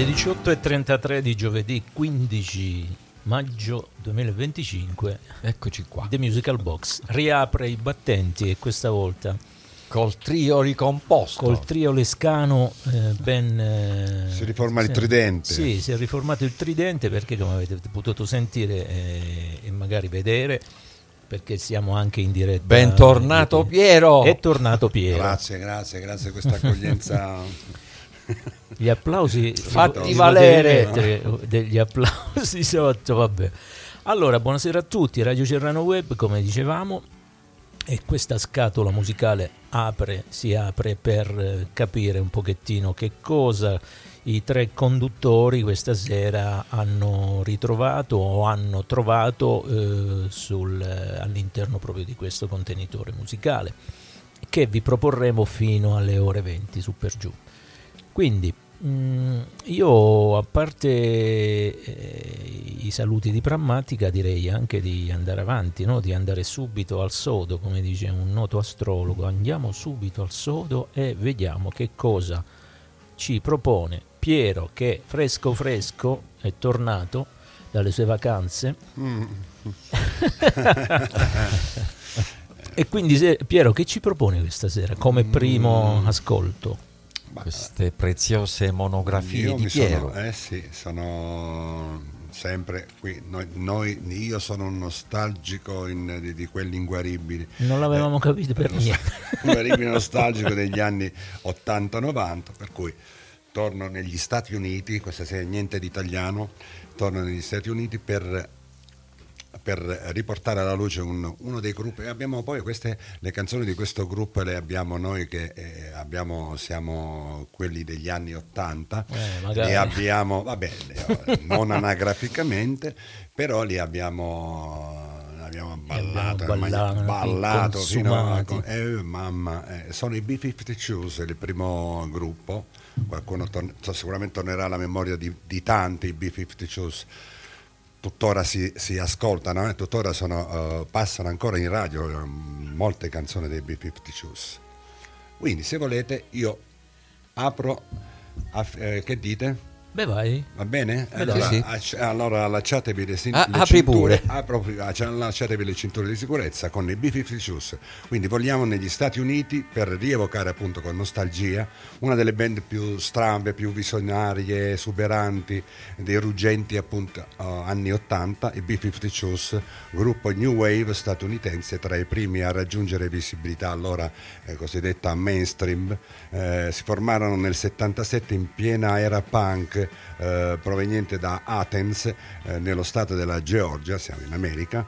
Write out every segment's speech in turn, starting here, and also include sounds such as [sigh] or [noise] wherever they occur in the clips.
Alle 18.33 di giovedì 15 maggio 2025 Eccoci qua. The Musical Box riapre i battenti e questa volta Col trio ricomposto. col trio lescano eh, ben... eh, Si riforma il tridente. Sì, si è riformato il tridente perché come avete potuto sentire eh, e magari vedere perché siamo anche in diretta. Bentornato Piero. È tornato Piero. Grazie, grazie, grazie a questa accoglienza. [laughs] Gli applausi Fatti valere. degli applausi [laughs] sotto, vabbè. Allora, buonasera a tutti, Radio Serrano Web, come dicevamo, e questa scatola musicale apre, si apre per eh, capire un pochettino che cosa i tre conduttori questa sera hanno ritrovato o hanno trovato eh, sul- eh, all'interno proprio di questo contenitore musicale che vi proporremo fino alle ore 20 su per giù. Quindi mm, io a parte eh, i saluti di prammatica direi anche di andare avanti, no? di andare subito al sodo, come dice un noto astrologo, andiamo subito al sodo e vediamo che cosa ci propone Piero che fresco fresco è tornato dalle sue vacanze Mm. [laughs] e quindi se- Piero che ci propone questa sera come Mm. primo ascolto? Queste preziose monografie io di mi Piero. sono, eh sì, sono sempre qui. Noi, noi- io sono un nostalgico in- di, di quelli inguaribili. Non l'avevamo capito per niente. [laughs] inguaribile nostalgico degli anni 80-90, per cui torno negli Stati Uniti, questa sera niente di italiano, torno negli Stati Uniti per, per riportare alla luce un- uno dei gruppi. Abbiamo poi queste, le canzoni di questo gruppo le abbiamo noi che eh, abbiamo, siamo quelli degli anni 80, Eh, li abbiamo, vabbè, eh, non anagraficamente, però li abbiamo... Abbiamo ballato, abbiamo ballato, ballato fino a, eh, mamma, eh, sono i B-52s, il primo gruppo, qualcuno torn- so- sicuramente tornerà alla memoria di, di tanti i B-52s, tuttora si, si ascoltano, eh, tuttora sono, eh, passano ancora in radio eh, molte canzoni dei B-52s. Quindi se volete io apro, aff- eh, che dite? Beh vai. Va bene? Allora, sì. acc- allora allacciatevi le, sin- Ah, le apri cinture, pure. apro- acc- allacciatevi le cinture di sicurezza con i B-52s. Quindi vogliamo negli Stati Uniti per rievocare appunto con nostalgia una delle band più strambe, più visionarie, esuberanti, dei ruggenti appunto eh, anni 80, i B-52s, gruppo New Wave statunitense tra i primi a raggiungere visibilità allora eh, cosiddetta mainstream. Eh, si formarono nel 77 in piena era punk eh, proveniente da Athens, eh, nello stato della Georgia, siamo in America,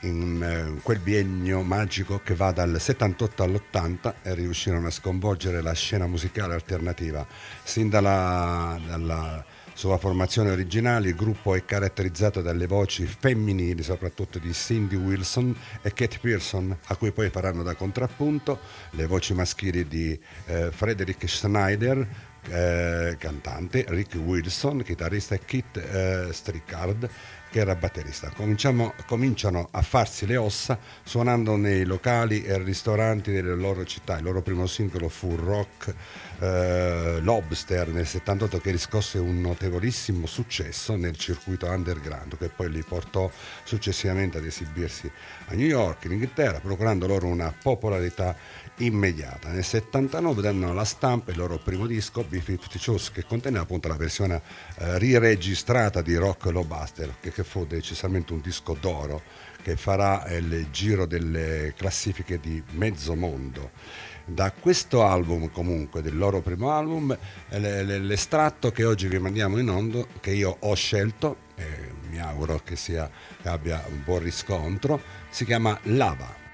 in eh, quel biennio magico che va dal 78 all'80 e riuscirono a sconvolgere la scena musicale alternativa. Sin dalla, dalla sua formazione originale il gruppo è caratterizzato dalle voci femminili, soprattutto di Cindy Wilson e Kate Pearson, a cui poi faranno da contrappunto le voci maschili di eh, Frederick Schneider, eh, cantante, Rick Wilson, chitarrista e Kit eh, Strickard, che era batterista. Cominciano a farsi le ossa suonando nei locali e ristoranti delle loro città. Il loro primo singolo fu Rock eh, Lobster nel 78 che riscosse un notevolissimo successo nel circuito underground che poi li portò successivamente ad esibirsi a New York, in Inghilterra, procurando loro una popolarità immediata. Nel 79 danno alla stampa il loro primo disco, B-52s, che conteneva appunto la versione eh, riregistrata di Rock Lobster, che, che fu decisamente un disco d'oro che farà eh, il giro delle classifiche di mezzo mondo. Da questo album, comunque, del loro primo album, eh, le- le- l'estratto che oggi vi mandiamo in onda, che io ho scelto, e mi auguro che, sia, che abbia un buon riscontro, si chiama Lava.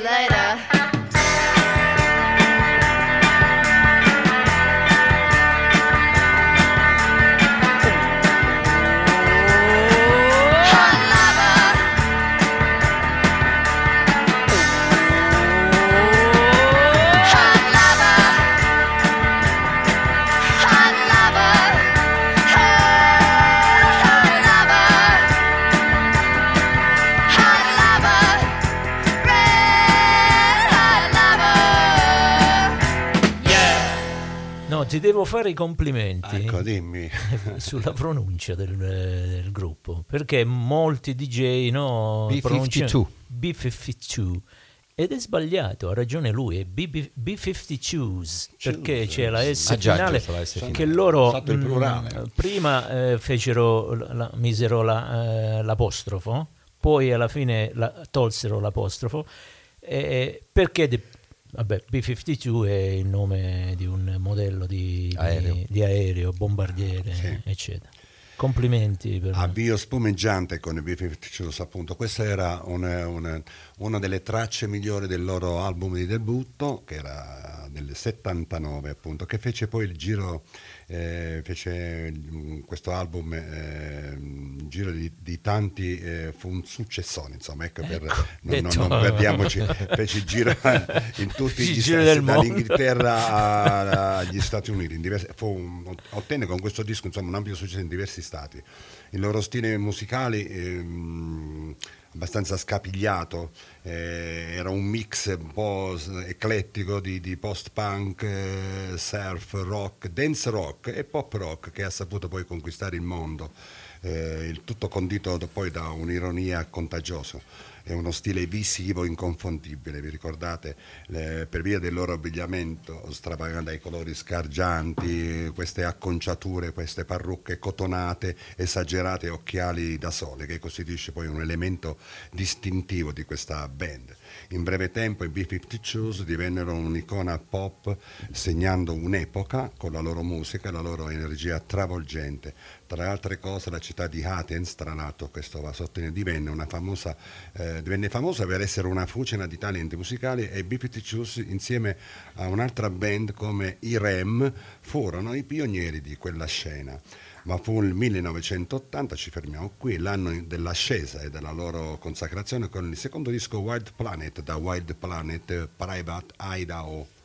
later. Ti devo fare i complimenti Ecco, [laughs] sulla pronuncia del, del gruppo, perché molti DJ no, B52. pronunciano B52 ed è sbagliato, ha ragione lui, è BB B52s, perché c'è la S Ah, già, finale la S finale. che loro il mm, prima eh, fecero la- misero la- eh, l'apostrofo, poi alla fine la- tolsero l'apostrofo eh, perché de- vabbè, B-52 è il nome di un modello di di- Aereo. di, aereo, bombardiere, Sì. eccetera. Complimenti per Avvio spumeggiante con i B-52s, appunto. Questa era una, una- una delle tracce migliori del loro album di debutto, che era del 79, appunto, che fece poi il giro, eh, fece mm, questo album, eh, un giro di, di tanti, eh, fu un successone, insomma, ecco, per, non, non- detto- non perdiamoci, fece il giro [laughs] in tutti gli giro stati, dall'Inghilterra [laughs] agli Stati Uniti, in diversi- un- ottenne con questo disco insomma, un ampio successo in diversi stati. Il loro stile musicale ehm, abbastanza scapigliato, eh, era un mix un po' eclettico di, di post-punk, eh, surf, rock, dance rock e pop rock che ha saputo poi conquistare il mondo, eh, il tutto condito poi da un'ironia contagiosa è uno stile visivo inconfondibile, vi ricordate? Le- per via del loro abbigliamento stravagante dai colori sgargianti, queste acconciature, queste parrucche cotonate, esagerate occhiali da sole, che costituisce poi un elemento distintivo di questa band. In breve tempo i B-52s divennero un'icona pop segnando un'epoca con la loro musica e la loro energia travolgente. Tra altre cose la città di Athens, tra l'altro questo va sottolineato, divenne, famosa, eh, divenne famosa per essere una fucina di talenti musicali e i B-52s insieme a un'altra band come i Rem furono i pionieri di quella scena ma fu il 1980, ci fermiamo qui, l'anno dell'ascesa e della loro consacrazione con il secondo disco Wild Planet da Wild Planet Private Idaho.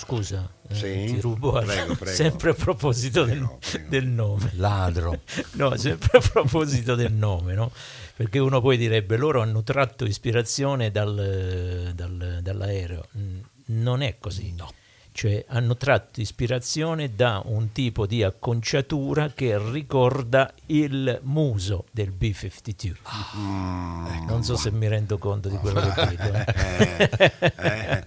Scusa, eh, Sì? ti rubo Prego, [laughs] prego. sempre a proposito del, Prego, prego. del nome. Ladro. [laughs] No, sempre a proposito del nome, no? Perché uno poi direbbe loro hanno tratto ispirazione dal- dal- dall'aereo. Non è così. Cioè hanno tratto ispirazione da un tipo di acconciatura che ricorda il muso del B-52. Mm. Non so se mi rendo conto di quello che dico. eh. [laughs] Eh,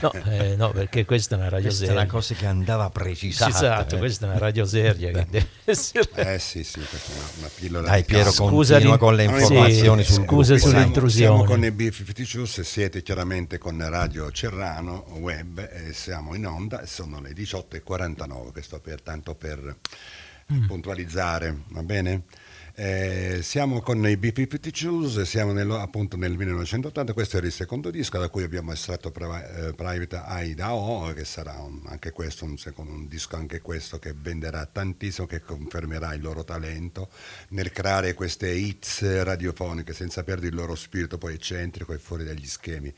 No, eh, no, perché questa è una radio Questa è seria. una cosa che andava precisata. Esatto, eh. questa è una radio seria che deve essere... eh sì, sì, questa è una, una pillola Dai Piero. Scusa con le Sì, informazioni sul scusa gruppo. Siamo- sull'intrusione. Siamo con i B52 e siete chiaramente con Radio Cerrano Web e siamo in onda e sono le 18.49, questo per tanto per Mm. puntualizzare, va bene? Eh, siamo con i B52, siamo nello- appunto nel 1980, questo era il secondo disco da cui abbiamo estratto Pri- eh, Private Idaho, che sarà un- anche questo un, secondo, un disco anche questo che venderà tantissimo, che confermerà il loro talento nel creare queste hits radiofoniche senza perdere il loro spirito poi eccentrico e fuori dagli schemi.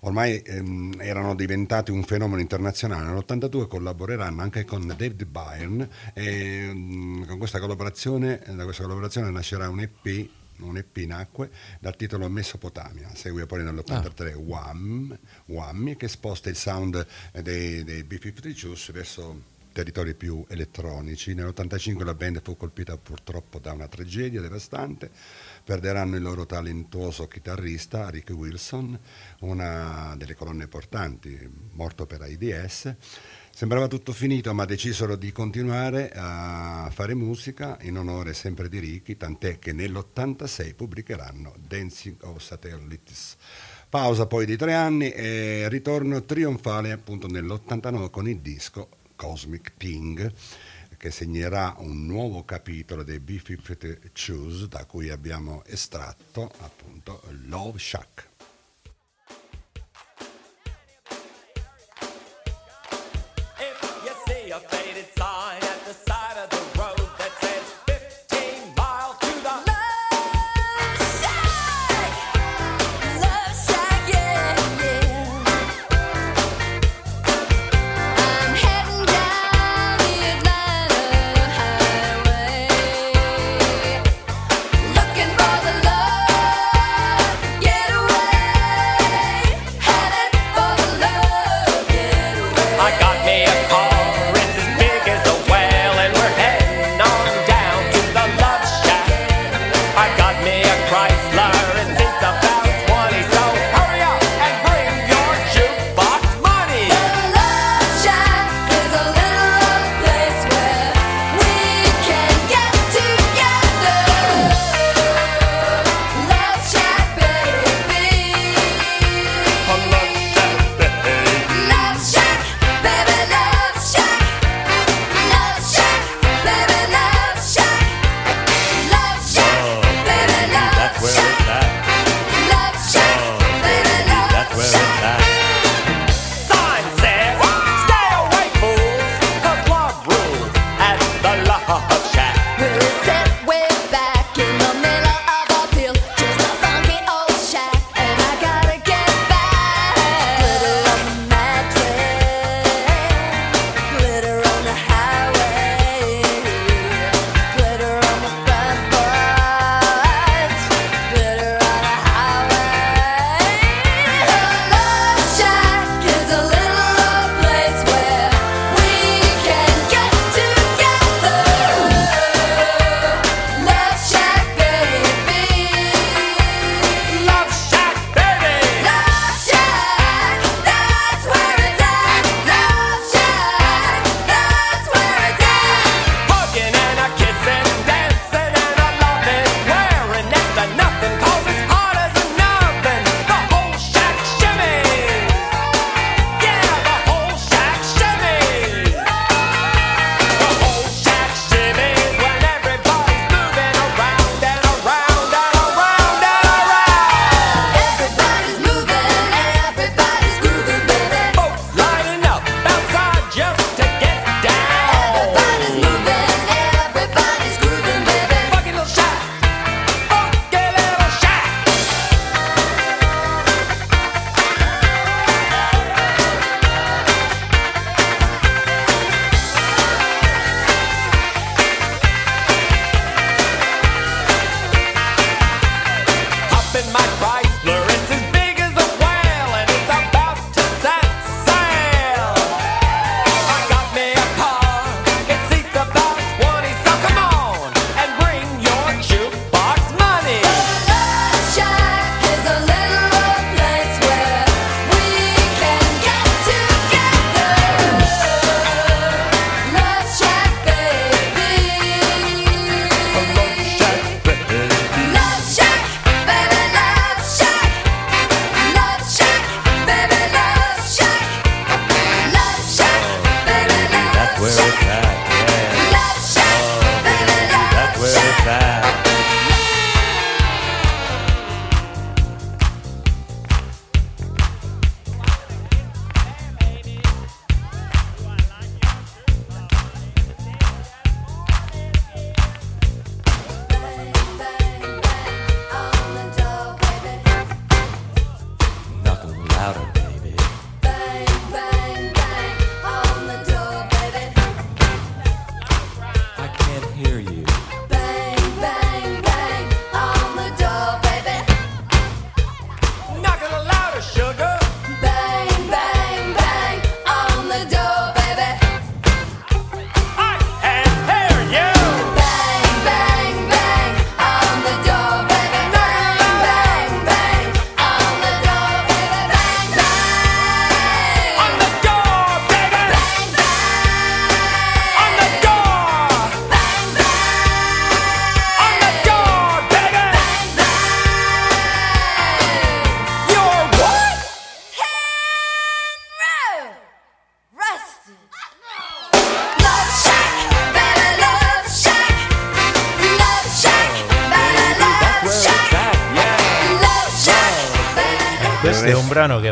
Ormai ehm, erano diventati un fenomeno internazionale. Nell'82 collaboreranno anche con David Byrne e mm, con questa collaborazione, da questa collaborazione nascerà un EP, un EP nacque dal titolo Mesopotamia, segue poi nell'83 Wham, Whammy che sposta il sound dei, dei B-52 verso territori più elettronici. Nell'85 la band fu colpita purtroppo da una tragedia devastante, perderanno il loro talentuoso chitarrista Rick Wilson, una delle colonne portanti, morto per AIDS. Sembrava tutto finito, ma decisero di continuare a fare musica in onore sempre di Ricky, tant'è che nell'86 pubblicheranno Dancing of Satellites. Pausa poi di tre anni e ritorno trionfale appunto nell'89 con il disco Cosmic Ping che segnerà un nuovo capitolo dei B-52 da cui abbiamo estratto appunto Love Shack.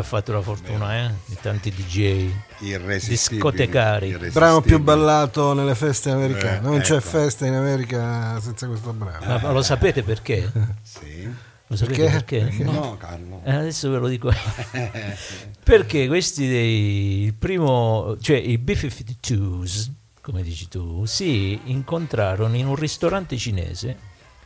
Fatto la fortuna eh, di tanti DJ. Discotecari. irresistibili. brano più ballato nelle feste americane. Eh, non c'è ecco. festa in America senza questo brano. Ma, ma lo sapete perché? [laughs] Sì. Lo sapete Perché? perché? No, Carlo. Eh, adesso ve lo dico. [laughs] Perché questi dei il primo, cioè i B-52s, come dici tu, si incontrarono in un ristorante cinese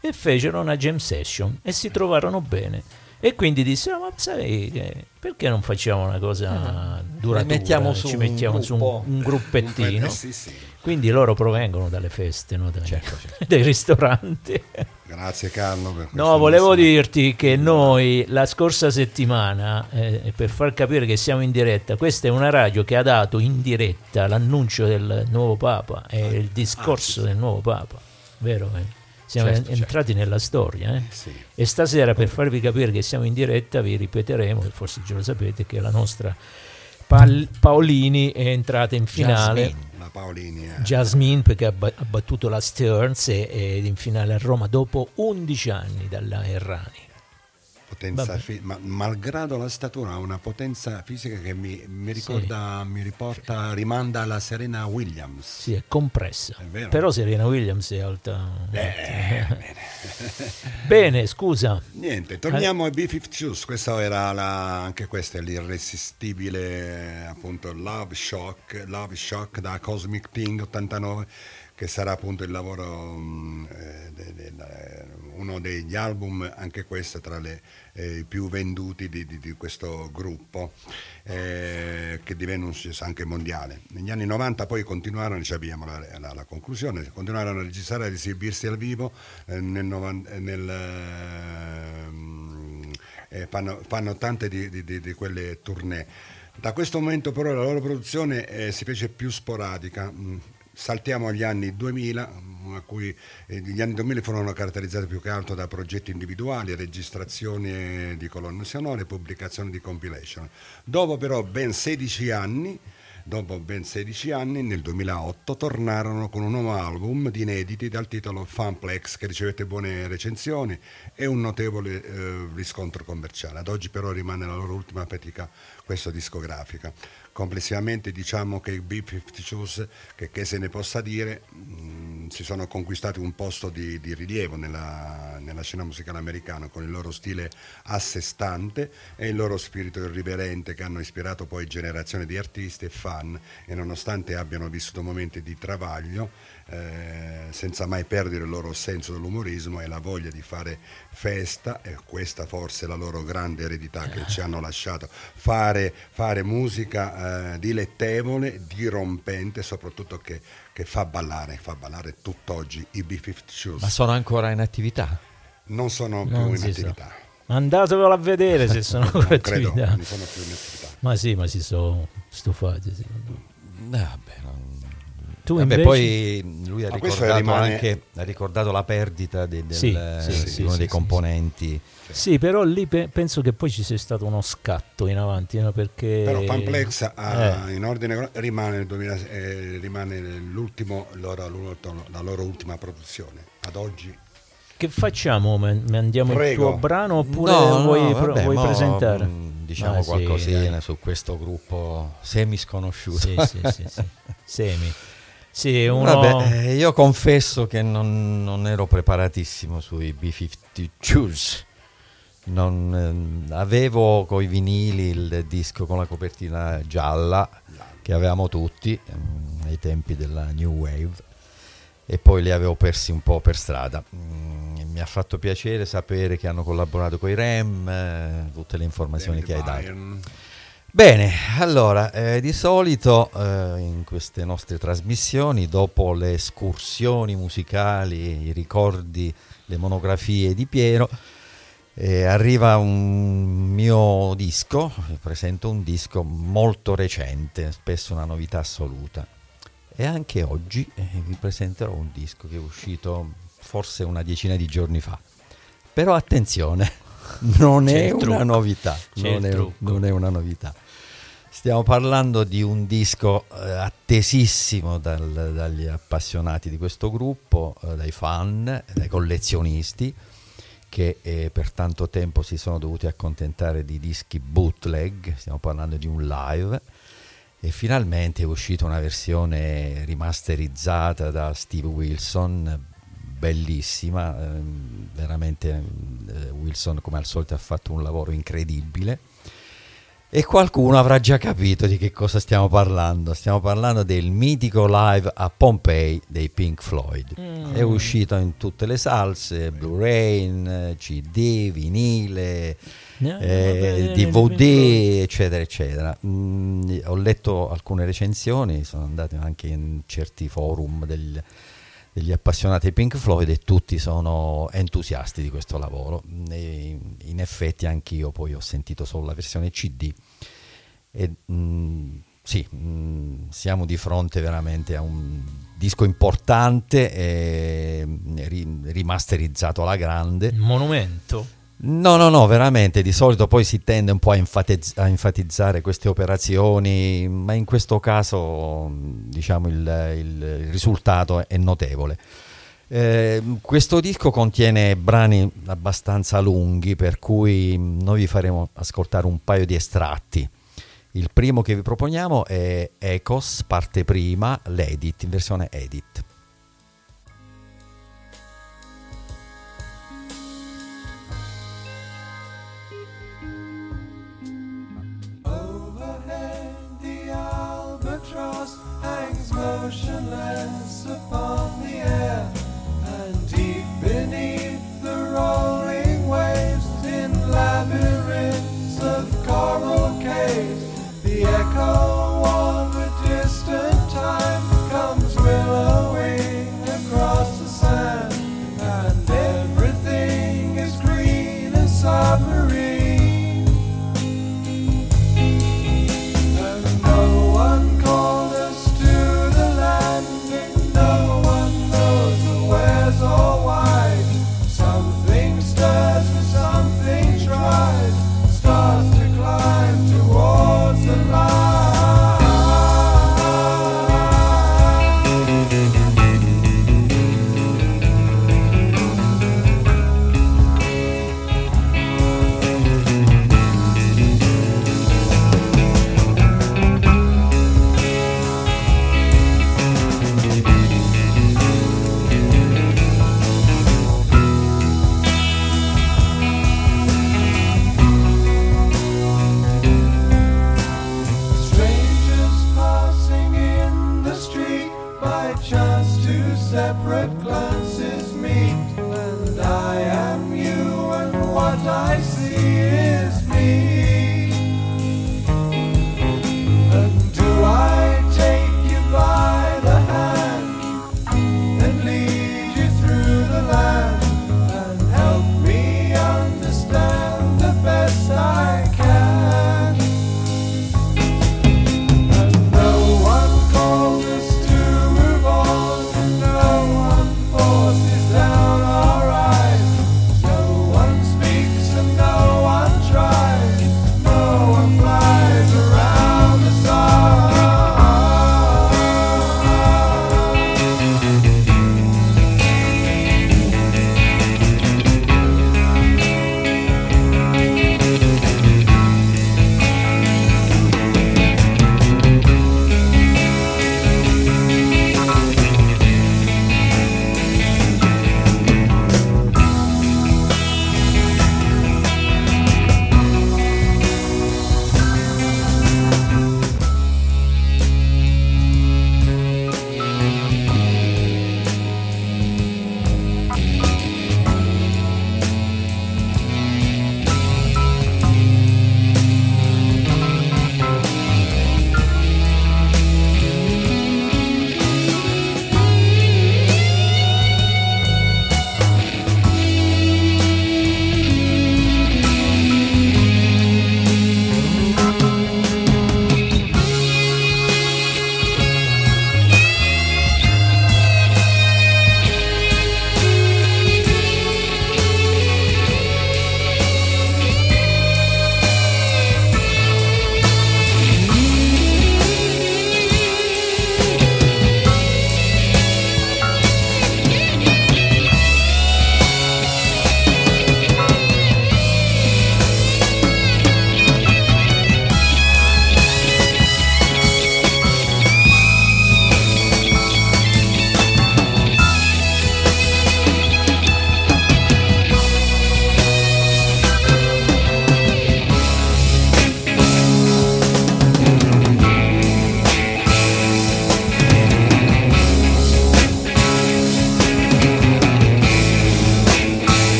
e fecero una jam session e si trovarono bene. E quindi dissero, ma sai, che- perché non facciamo una cosa duratura? mettiamo su Ci un mettiamo su un, un gruppettino. Eh, sì, sì. Quindi loro provengono dalle feste, no? Dai- [laughs] dai ristoranti. Grazie Carlo per No, volevo bellissimo- dirti che noi la scorsa settimana, eh, per far capire che siamo in diretta, questa è una radio che ha dato in diretta l'annuncio del nuovo Papa e il discorso del nuovo Papa, vero? eh? Siamo Certo, en- entrati nella storia. eh? Sì. E stasera, per farvi capire che siamo in diretta, vi ripeteremo, forse già lo sapete, che la nostra Pal- Paolini è entrata in finale. Jasmine. La Paolini eh. Jasmine perché ha, ba- ha battuto la Stearns ed in finale a Roma dopo 11 anni dalla Errani. Potenza fi- ma malgrado la statura ha una potenza fisica che mi, mi ricorda, mi riporta, rimanda alla Serena Williams. Sì, è compressa. È. Però Serena Williams è alta. Eh, [laughs] Bene, scusa. Niente, torniamo ai B-52s, questa era la, anche questa è l'irresistibile appunto Love Shock, Love Shock da Cosmic Thing 89 che sarà appunto il lavoro mm, eh, de- de- eh, uno degli album anche questo tra eh, i più venduti di, di- di questo gruppo eh, che divenne un successo anche mondiale negli anni 90 poi continuarono ci abbiamo la, la- la conclusione continuarono a registrare e ad esibirsi al vivo eh, nel, eh, nel eh, fanno, fanno tante di, di- quelle tournée. Da questo momento però la loro produzione eh, si fece più sporadica. Mm, Saltiamo agli anni 2000, mm, a cui eh, gli anni 2000 furono caratterizzati più che altro da progetti individuali, registrazioni di colonne sonore, pubblicazioni di compilation. Dopo però ben 16 anni, dopo ben 16 anni, nel 2008, tornarono con un nuovo album di inediti dal titolo Funplex che ricevette buone recensioni e un notevole eh, riscontro commerciale. Ad oggi però rimane la loro ultima fatica, questa discografica. Complessivamente diciamo che i B-52s, che, che se ne possa dire, mh, si sono conquistati un posto di, di rilievo nella, nella scena musicale americana con il loro stile a sé stante e il loro spirito irriverente che hanno ispirato poi generazioni di artisti e fan e nonostante abbiano vissuto momenti di travaglio, eh, senza mai perdere il loro senso dell'umorismo e la voglia di fare festa, e questa forse è la loro grande eredità che ci hanno lasciato, fare, fare musica eh, dilettevole, dirompente, soprattutto che, che fa ballare, fa ballare tutt'oggi i B-52s. Ma sono ancora in attività? non sono più Non in attività. Andatevelo a vedere se sono ancora credo, attività. non sono più in attività. Ma sì, ma si sono stufati. secondo me. Eh, vabbè, non- Tu Vabbè, invece? poi lui ha ricordato, rimane- anche, ha ricordato la perdita de- del- Sì, sì, di sì, uno sì, dei sì, componenti. Sì, però lì pe- penso che poi ci sia stato uno scatto in avanti, no? perché... Però Fanplex ha- Eh. in ordine rimane, nel 2000 eh, rimane l'ultimo, loro- la loro ultima produzione. Ad oggi Che facciamo? Ma- Mandiamo il Prego. tuo brano oppure No, no, vuoi, pro- vabbè, vuoi mo, presentare? mh, Diciamo sì, qualcosina dai. su questo gruppo semi-sconosciuto. Sì, sì, sì, sì. [laughs] Semi. Sì, uno... Vabbè, eh, io confesso che non, non ero preparatissimo sui B-52s. Non, eh, avevo coi vinili il disco con la copertina gialla che avevamo tutti ehm, ai tempi della New Wave e poi li avevo persi un po' per strada. Mm, mi ha fatto piacere sapere che hanno collaborato con i REM, eh, tutte le informazioni che hai dato. Bayern, Bene, allora, eh, di solito eh, in queste nostre trasmissioni, dopo le escursioni musicali, i ricordi, le monografie di Piero, eh, arriva un mio disco, presento un disco molto recente, spesso una novità assoluta. E anche oggi eh, vi presenterò un disco che è uscito forse una decina di giorni fa. Però attenzione, [laughs] non è una novità. Non è, non è una novità. Stiamo parlando di un disco eh, attesissimo dal- dagli appassionati di questo gruppo, eh, dai fan, dai collezionisti, che eh, per tanto tempo si sono dovuti accontentare di dischi bootleg, stiamo parlando di un live, e finalmente è uscita una versione rimasterizzata da Steve Wilson, bellissima, ehm, veramente eh, Wilson come al solito ha fatto un lavoro incredibile. E qualcuno avrà già capito di che cosa stiamo parlando. Stiamo parlando del mitico live a Pompei dei Pink Floyd. È uscito in tutte le salse, Blu-ray, eh, CD, vinile, No, eh, vabbè, DVD, eccetera, eccetera. Mm, ho letto alcune recensioni, sono andate anche in certi forum del- degli appassionati Pink Floyd e tutti sono entusiasti di questo lavoro. E in effetti anch'io poi ho sentito solo la versione CD e mm, sì, mm, siamo di fronte veramente a un disco importante e ri- rimasterizzato alla grande. Monumento. No, no, no, veramente, di solito poi si tende un po' a, enfatizz- a enfatizzare queste operazioni, ma in questo caso diciamo il, il risultato è notevole. Eh, questo disco contiene brani abbastanza lunghi, per cui noi vi faremo ascoltare un paio di estratti. Il primo che vi proponiamo è Ecos, parte prima, l'edit, in versione edit.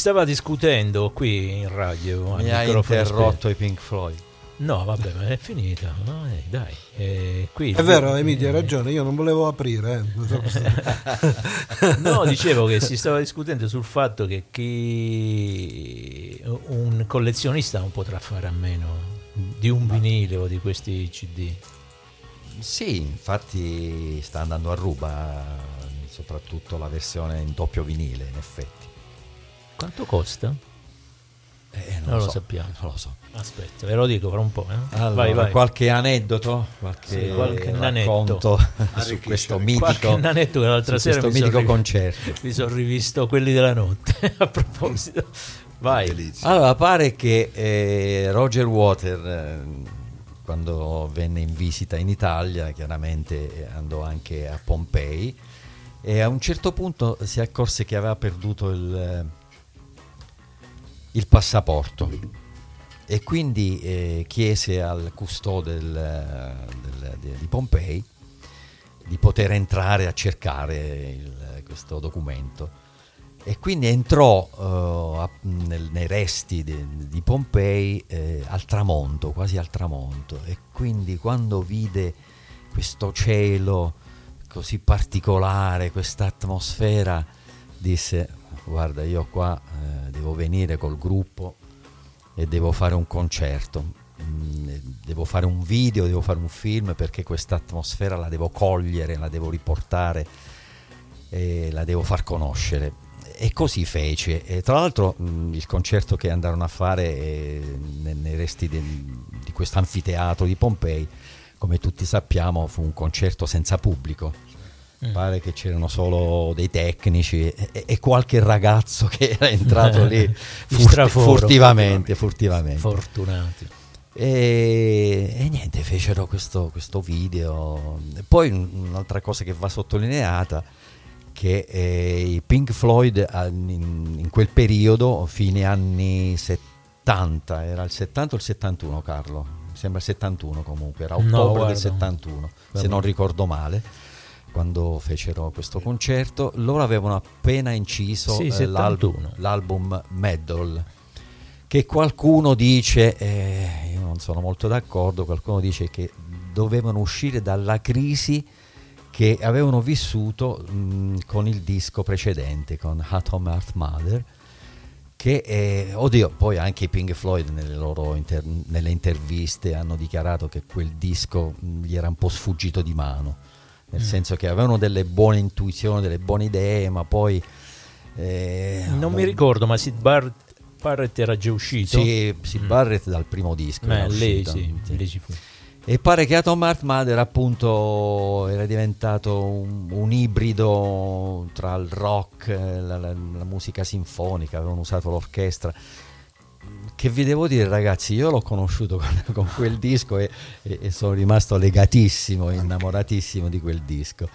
Stava discutendo qui in radio. Mi ha interrotto i Pink Floyd. No, vabbè, ma è finita. No, eh, dai. Eh, qui È vero, Emilio, hai ragione, io non volevo aprire. eh. [laughs] No, dicevo che si stava discutendo sul fatto che chi un collezionista non potrà fare a meno di un vinile o di questi CD. Sì, infatti sta andando a ruba, soprattutto la versione in doppio vinile, in effetti. Quanto costa? Eh, Non lo so, sappiamo. Non lo so. Aspetta, ve lo dico fra un po'. eh. Allora, vai, vai. qualche aneddoto, qualche, Sì, qualche racconto [laughs] su questo Qualche Qualche mitico, [laughs] nanetto che l'altra sera mi sono, mitico concerto. mi sono rivisto quelli della notte. [laughs] a proposito, vai. Delizia. Allora, pare che eh, Roger Water, eh, quando venne in visita in Italia, chiaramente eh, andò anche a Pompei e a un certo punto si accorse che aveva perduto il, eh, il passaporto e quindi eh, chiese al custode del, del- di, di Pompei di poter entrare a cercare il- questo documento. E quindi entrò eh, nel- nei resti de- di Pompei eh, al tramonto, quasi al tramonto. E quindi quando vide questo cielo così particolare, questa atmosfera, disse: Guarda, io qua eh, devo venire col gruppo e devo fare un concerto. Mm, Devo fare un video, devo fare un film perché questa atmosfera la devo cogliere, la devo riportare e la devo far conoscere. E così fece. E tra l'altro mh, il concerto che andarono a fare eh, ne- nei resti di questo anfiteatro di Pompei, come tutti sappiamo, fu un concerto senza pubblico. Pare che c'erano solo dei tecnici e, e qualche ragazzo che era entrato lì [laughs] straforo. furtivamente, furtivamente. Fortunati. E, e niente, fecero questo, questo video. E poi un- un'altra cosa che va sottolineata che eh, i Pink Floyd in, quel periodo, fine anni 70, era il 70 o il 71 Carlo? Mi sembra il 71 comunque, era No, ottobre guarda. del 71, se non ricordo male, quando fecero questo concerto. Loro avevano appena inciso Sì, eh, 71. l'album, l'album Medal che qualcuno dice, eh, io non sono molto d'accordo, qualcuno dice che dovevano uscire dalla crisi che avevano vissuto mh, con il disco precedente, con Atom Heart Mother, che eh, oddio, poi anche i Pink Floyd nelle loro inter- nelle interviste hanno dichiarato che quel disco mh, gli era un po' sfuggito di mano, nel senso che avevano delle buone intuizioni, delle buone idee, ma poi... eh, Non mi ricordo, ma Sid Bar- Barrett era già uscito? sì, Sid Barrett dal primo disco. Eh, era lei, uscito, sì, sì. lei ci fu. E pare che Atom Heart Mother appunto era diventato un, un ibrido tra il rock, e la, la- la musica sinfonica, avevano usato l'orchestra. Che vi devo dire ragazzi, io l'ho conosciuto [laughs] con, con quel disco e, e- e sono rimasto legatissimo, innamoratissimo di quel disco.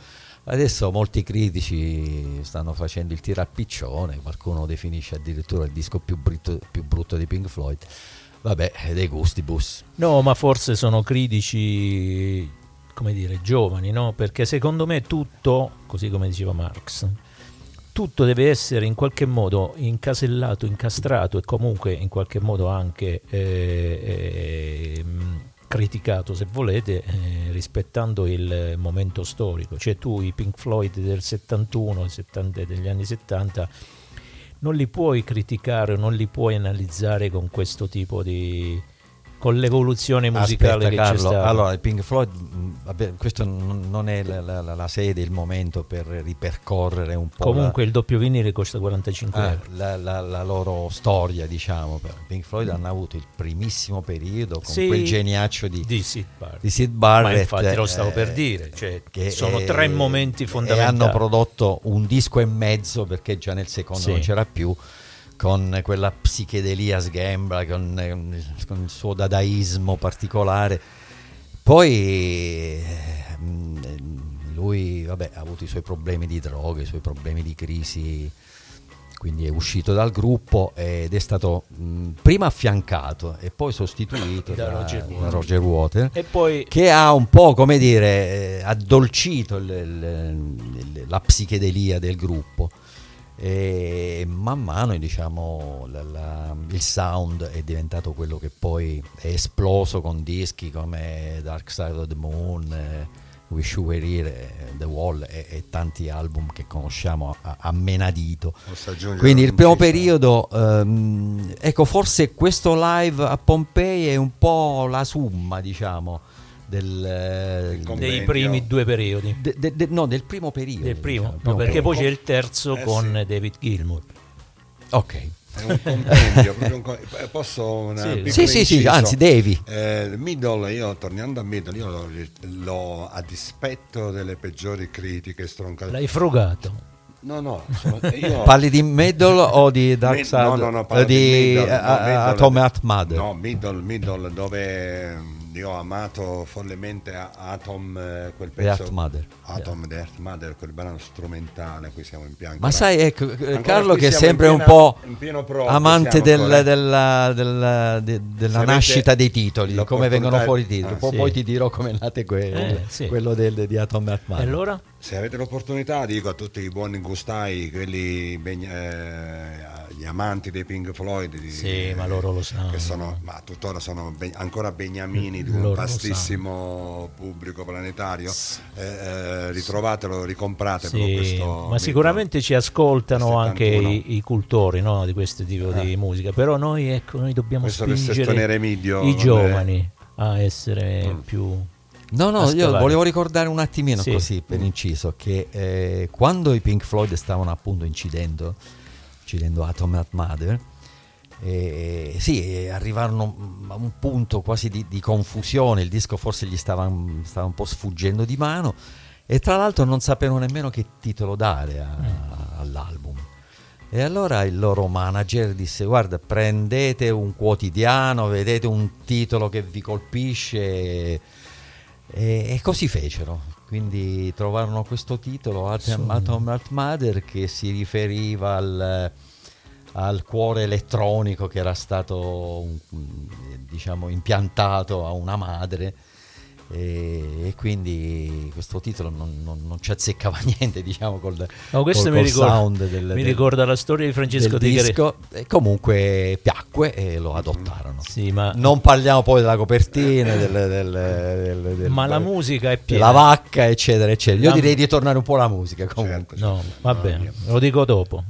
Adesso molti critici stanno facendo il tiro a piccione, qualcuno definisce addirittura il disco più brutto, più brutto di Pink Floyd. Vabbè, dei gusti bus. No, ma forse sono critici, come dire, giovani, no? Perché secondo me tutto, così come diceva Marx, tutto deve essere in qualche modo incasellato, incastrato e comunque in qualche modo anche eh, ehm, criticato, se volete, eh, rispettando il momento storico. Cioè tu i Pink Floyd del 71, il 70 degli anni 70 non li puoi criticare, non li puoi analizzare con questo tipo di con l'evoluzione musicale Aspetta, che Carlo, c'è stata. Allora, i Pink Floyd, vabbè, questo non è la, la- la sede, il momento per ripercorrere un po' Comunque il doppio vinile costa 45 la, euro. la- la- la loro storia, diciamo. I Pink Floyd hanno avuto il primissimo periodo con Sì, quel geniaccio di, Di Sid Barrett. di Sid Barrett. Ma infatti lo stavo eh, per dire, cioè, che, sono eh, tre momenti E fondamentali. hanno prodotto un disco e mezzo perché già nel secondo Sì. non c'era più con quella psichedelia sgembra, con, con il suo dadaismo particolare. Poi eh, lui vabbè, ha avuto i suoi problemi di droghe, i suoi problemi di crisi, quindi è uscito dal gruppo ed è stato mh, prima affiancato e poi sostituito Da da, Roger da. Roger Waters E poi che ha un po' come dire eh, addolcito il- il- il- la psichedelia del gruppo. E, man mano diciamo la- la- il sound è diventato quello che poi è esploso con dischi come Dark Side of the Moon, eh, Wish You Were Here, The Wall e, e tanti album che conosciamo a, a menadito. Quindi il primo periodo, ehm, ecco forse questo live a Pompei è un po' la somma diciamo del, eh, dei primi due periodi. de- de- de- no, del primo periodo. Del primo, diciamo, no, perché periodo. poi c'è il terzo Eh, con sì. David Gilmour. Ok. È un compendio, un eh, posso una Sì. Sì, sì, anzi devi. Eh, Middle, io tornando a Middle, io l'ho, l'ho- a dispetto delle peggiori critiche stroncate. L'hai frugato. No, no, sono- io- [laughs] Parli di Middle o di Dark Side? no, no, no, Eh, parlo di Middle, eh, no, Middle. Atom Mother. No, Middle, Middle, dove io ho amato follemente Atom, eh, quel pezzo. Earth Mother. Atom, The Earth Mother, quel brano strumentale a cui siamo in pianto. Ma sai, ecco, eh, Ancora Carlo qui che è sempre un piena- po' in pieno pro, amante del- ancora. della, della- de- della nascita dei titoli, come vengono fuori i titoli. Ah, poi, sì. poi ti dirò come è nato quello, Eh, sì. quello del, di Atom Heart E Mother. allora? Se avete l'opportunità, dico a tutti i buoni gustai, quelli ben- eh, gli amanti dei Pink Floyd, di- Sì, ma loro lo sanno. che sono, ma tuttora sono be- ancora beniamini di un vastissimo pubblico planetario. Eh, eh, ritrovatelo, ricompratelo Sì, questo. ma sicuramente ci ascoltano anche 71. i, i cultori no, di questo tipo di musica, però noi, ecco, noi dobbiamo Questo spingere Remedio, i vabbè. giovani a essere più... No, no, io volevo ricordare un attimino Sì. così per inciso che eh, quando i Pink Floyd stavano appunto incidendo, incidendo Atom Heart Mother, eh, sì, arrivarono mm, a un punto quasi di, di confusione, il disco forse gli stava, stava un po' sfuggendo di mano e tra l'altro non sapevano nemmeno che titolo dare a- Mm. all'album. E allora il loro manager disse: Guarda, prendete un quotidiano, vedete un titolo che vi colpisce. E, e così fecero. Quindi trovarono questo titolo, Atom, Heart Mother, che si riferiva al, al cuore elettronico che era stato diciamo, impiantato a una madre. E, quindi questo titolo non, non- non ci azzeccava [laughs] niente, diciamo, col, No, questo col- mi, col ricorda, sound del, mi del- ricorda la storia di Francesco Gre- disco. E comunque piacque e lo adottarono. Sì, ma, Non parliamo poi della copertina, del, del- del- ma la musica è piena. della vacca, eccetera, eccetera. Io La- direi di tornare un po' alla musica comunque. Certo, No, certo. va No, bene, lo dico dopo.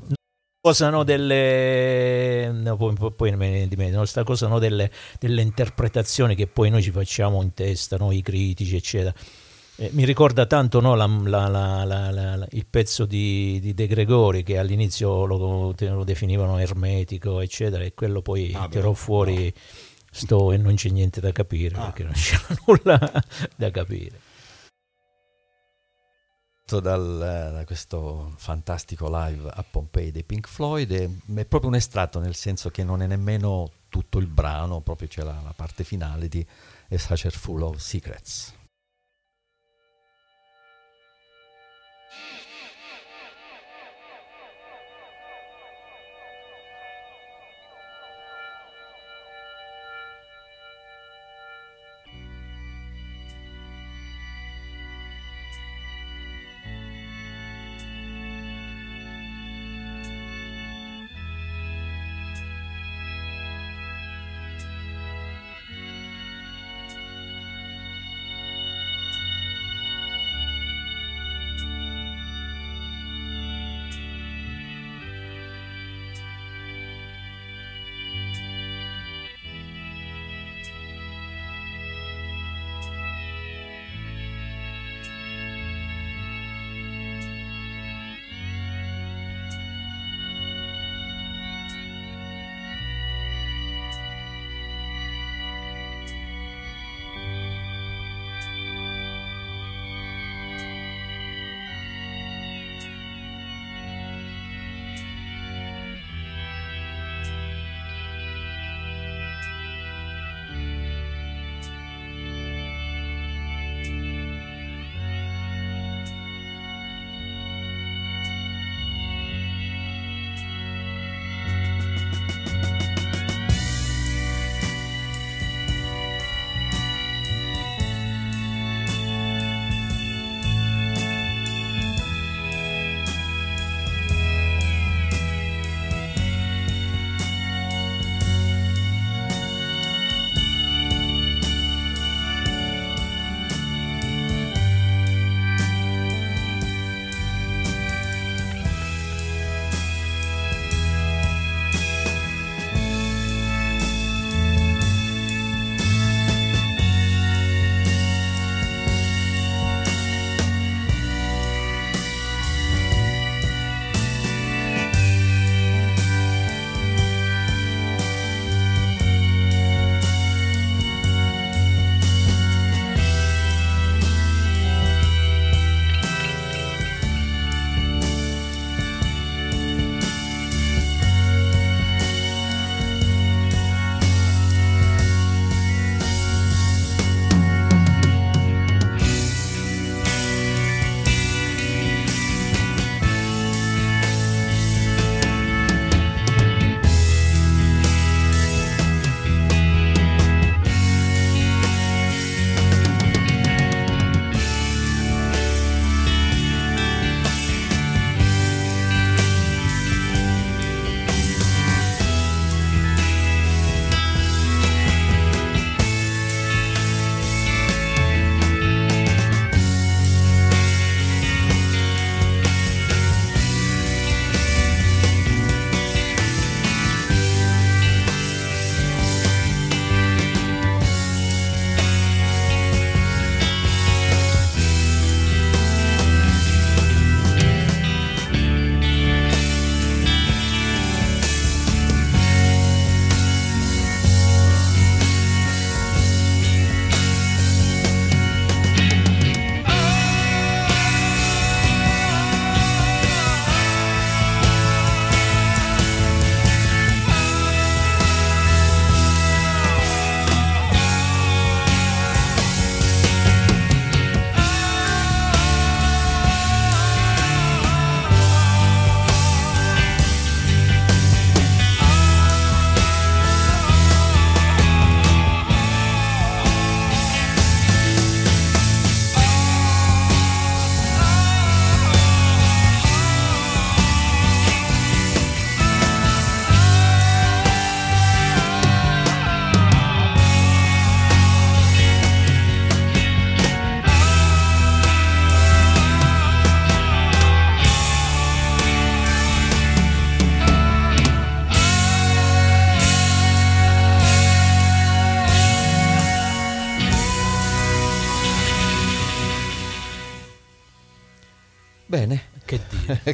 Cosa no delle no, poi, poi- me ne dimentico, no, sta cosa no delle, delle interpretazioni che poi noi ci facciamo in testa, noi critici, eccetera. Eh, mi ricorda tanto no, la- la- la- il pezzo di, di De Gregori che all'inizio lo, lo definivano ermetico, eccetera, e quello poi Ah, beh, tirò fuori sto e non c'è niente da capire perché non c'era [laughs] nulla da capire. Dal, da questo fantastico live a Pompei dei Pink Floyd è, è proprio un estratto nel senso che non è nemmeno tutto il brano, proprio c'è la, la parte finale di A Sacher Full of Secrets.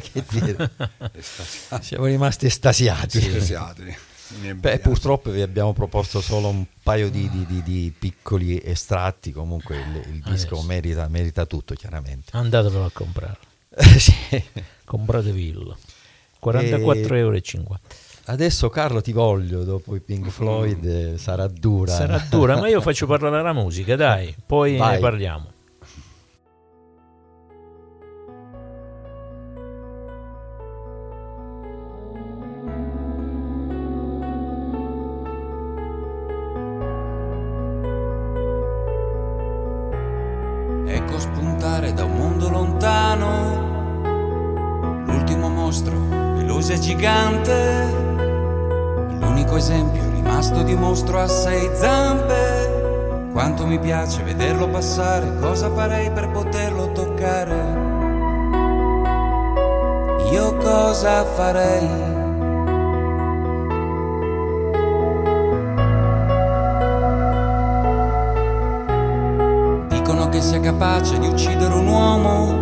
[laughs] Che dire? Siamo rimasti estasiati. Estasiati. Beh, purtroppo vi abbiamo proposto solo un paio di, di- di- piccoli estratti, comunque il, il disco Adesso. merita, merita tutto chiaramente. Andatevelo a comprare. [laughs] Sì. Compratevillo. 44,50 E- euro. Adesso Carlo ti voglio, dopo i Pink Floyd eh, sarà dura. Sarà dura, ma io faccio [laughs] parlare la musica, dai, poi Vai. ne parliamo. Gigante, l'unico esempio rimasto di mostro a sei zampe. Quanto mi piace vederlo passare, cosa farei per poterlo toccare? Io cosa farei? Dicono che sia capace di uccidere un uomo,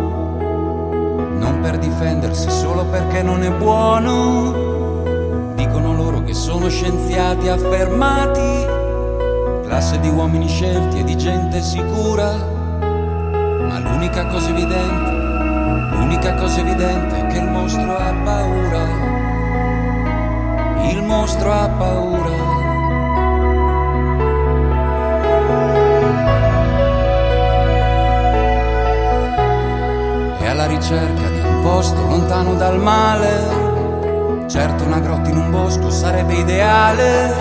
non per difendersi, solo perché non è buono. Dicono loro che sono scienziati affermati, classe di uomini scelti e di gente sicura. Ma l'unica cosa evidente, l'unica cosa evidente è che il mostro ha paura. Il mostro ha paura. alla ricerca posto lontano dal male. Certo una grotta in un bosco sarebbe ideale,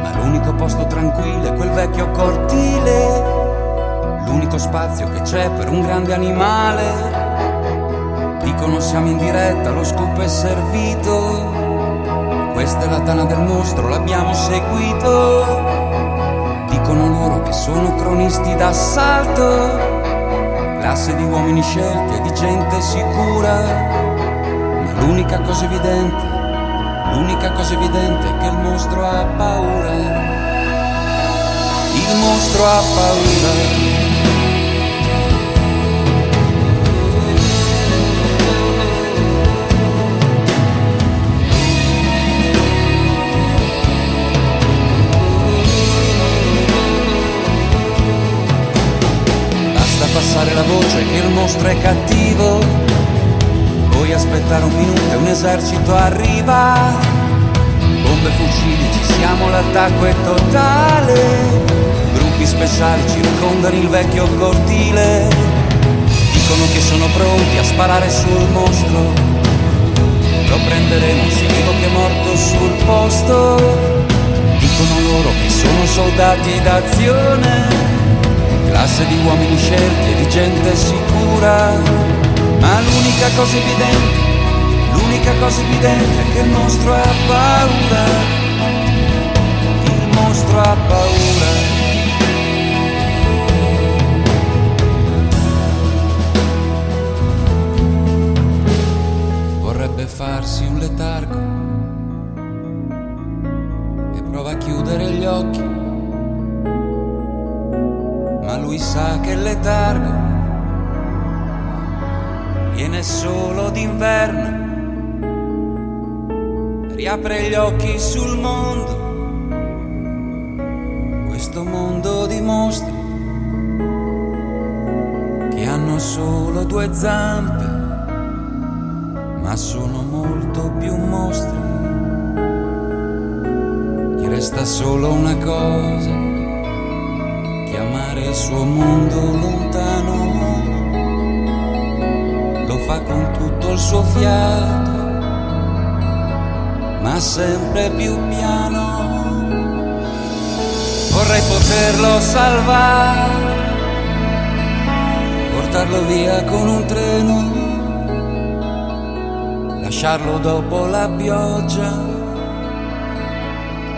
ma l'unico posto tranquillo è quel vecchio cortile, l'unico spazio che c'è per un grande animale. Dicono siamo in diretta, lo scoop è servito, questa è la tana del mostro, l'abbiamo seguito. Dicono loro che sono cronisti d'assalto classe di uomini scelti e di gente sicura. Ma l'unica cosa evidente, l'unica cosa evidente è che il mostro ha paura. Il mostro ha paura. Passare la voce che il mostro è cattivo. Puoi aspettare un minuto e un esercito arriva. Bombe, fucili, ci siamo, l'attacco è totale. Gruppi speciali circondano il vecchio cortile. Dicono che sono pronti a sparare sul mostro. Lo prenderemo sia vivo che morto sul posto. Dicono loro che sono soldati d'azione classe di uomini scelti e di gente sicura. Ma l'unica cosa evidente, l'unica cosa evidente è che il mostro ha paura. Il mostro ha paura. Vorrebbe farsi un letargo e prova a chiudere gli occhi lui sa che letargo viene solo d'inverno. Riapre gli occhi sul mondo, questo mondo di mostri che hanno solo due zampe, ma sono molto più mostri. Gli resta solo una cosa chiamare il suo mondo lontano. Lo fa con tutto il suo fiato, ma sempre più piano. Vorrei poterlo salvare, portarlo via con un treno, lasciarlo dopo la pioggia,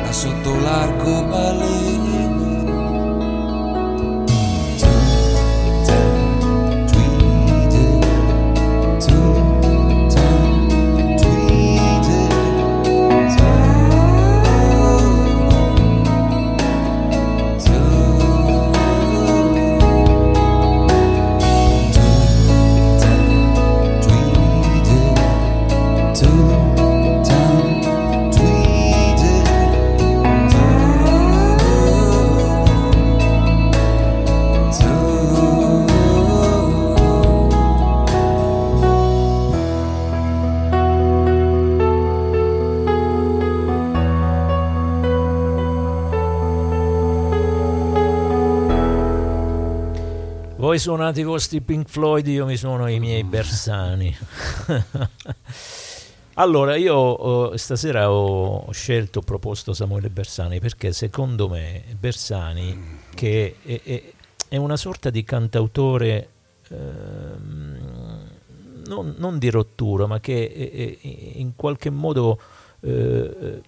là sotto l'arcobaleno. Voi suonate i vostri Pink Floyd, io mi suono i miei Bersani. [laughs] allora, io oh, stasera ho, scelto, ho proposto Samuele Bersani perché secondo me Bersani, che è, è- è una sorta di cantautore ehm, non, non di rottura, ma che è- in qualche modo eh,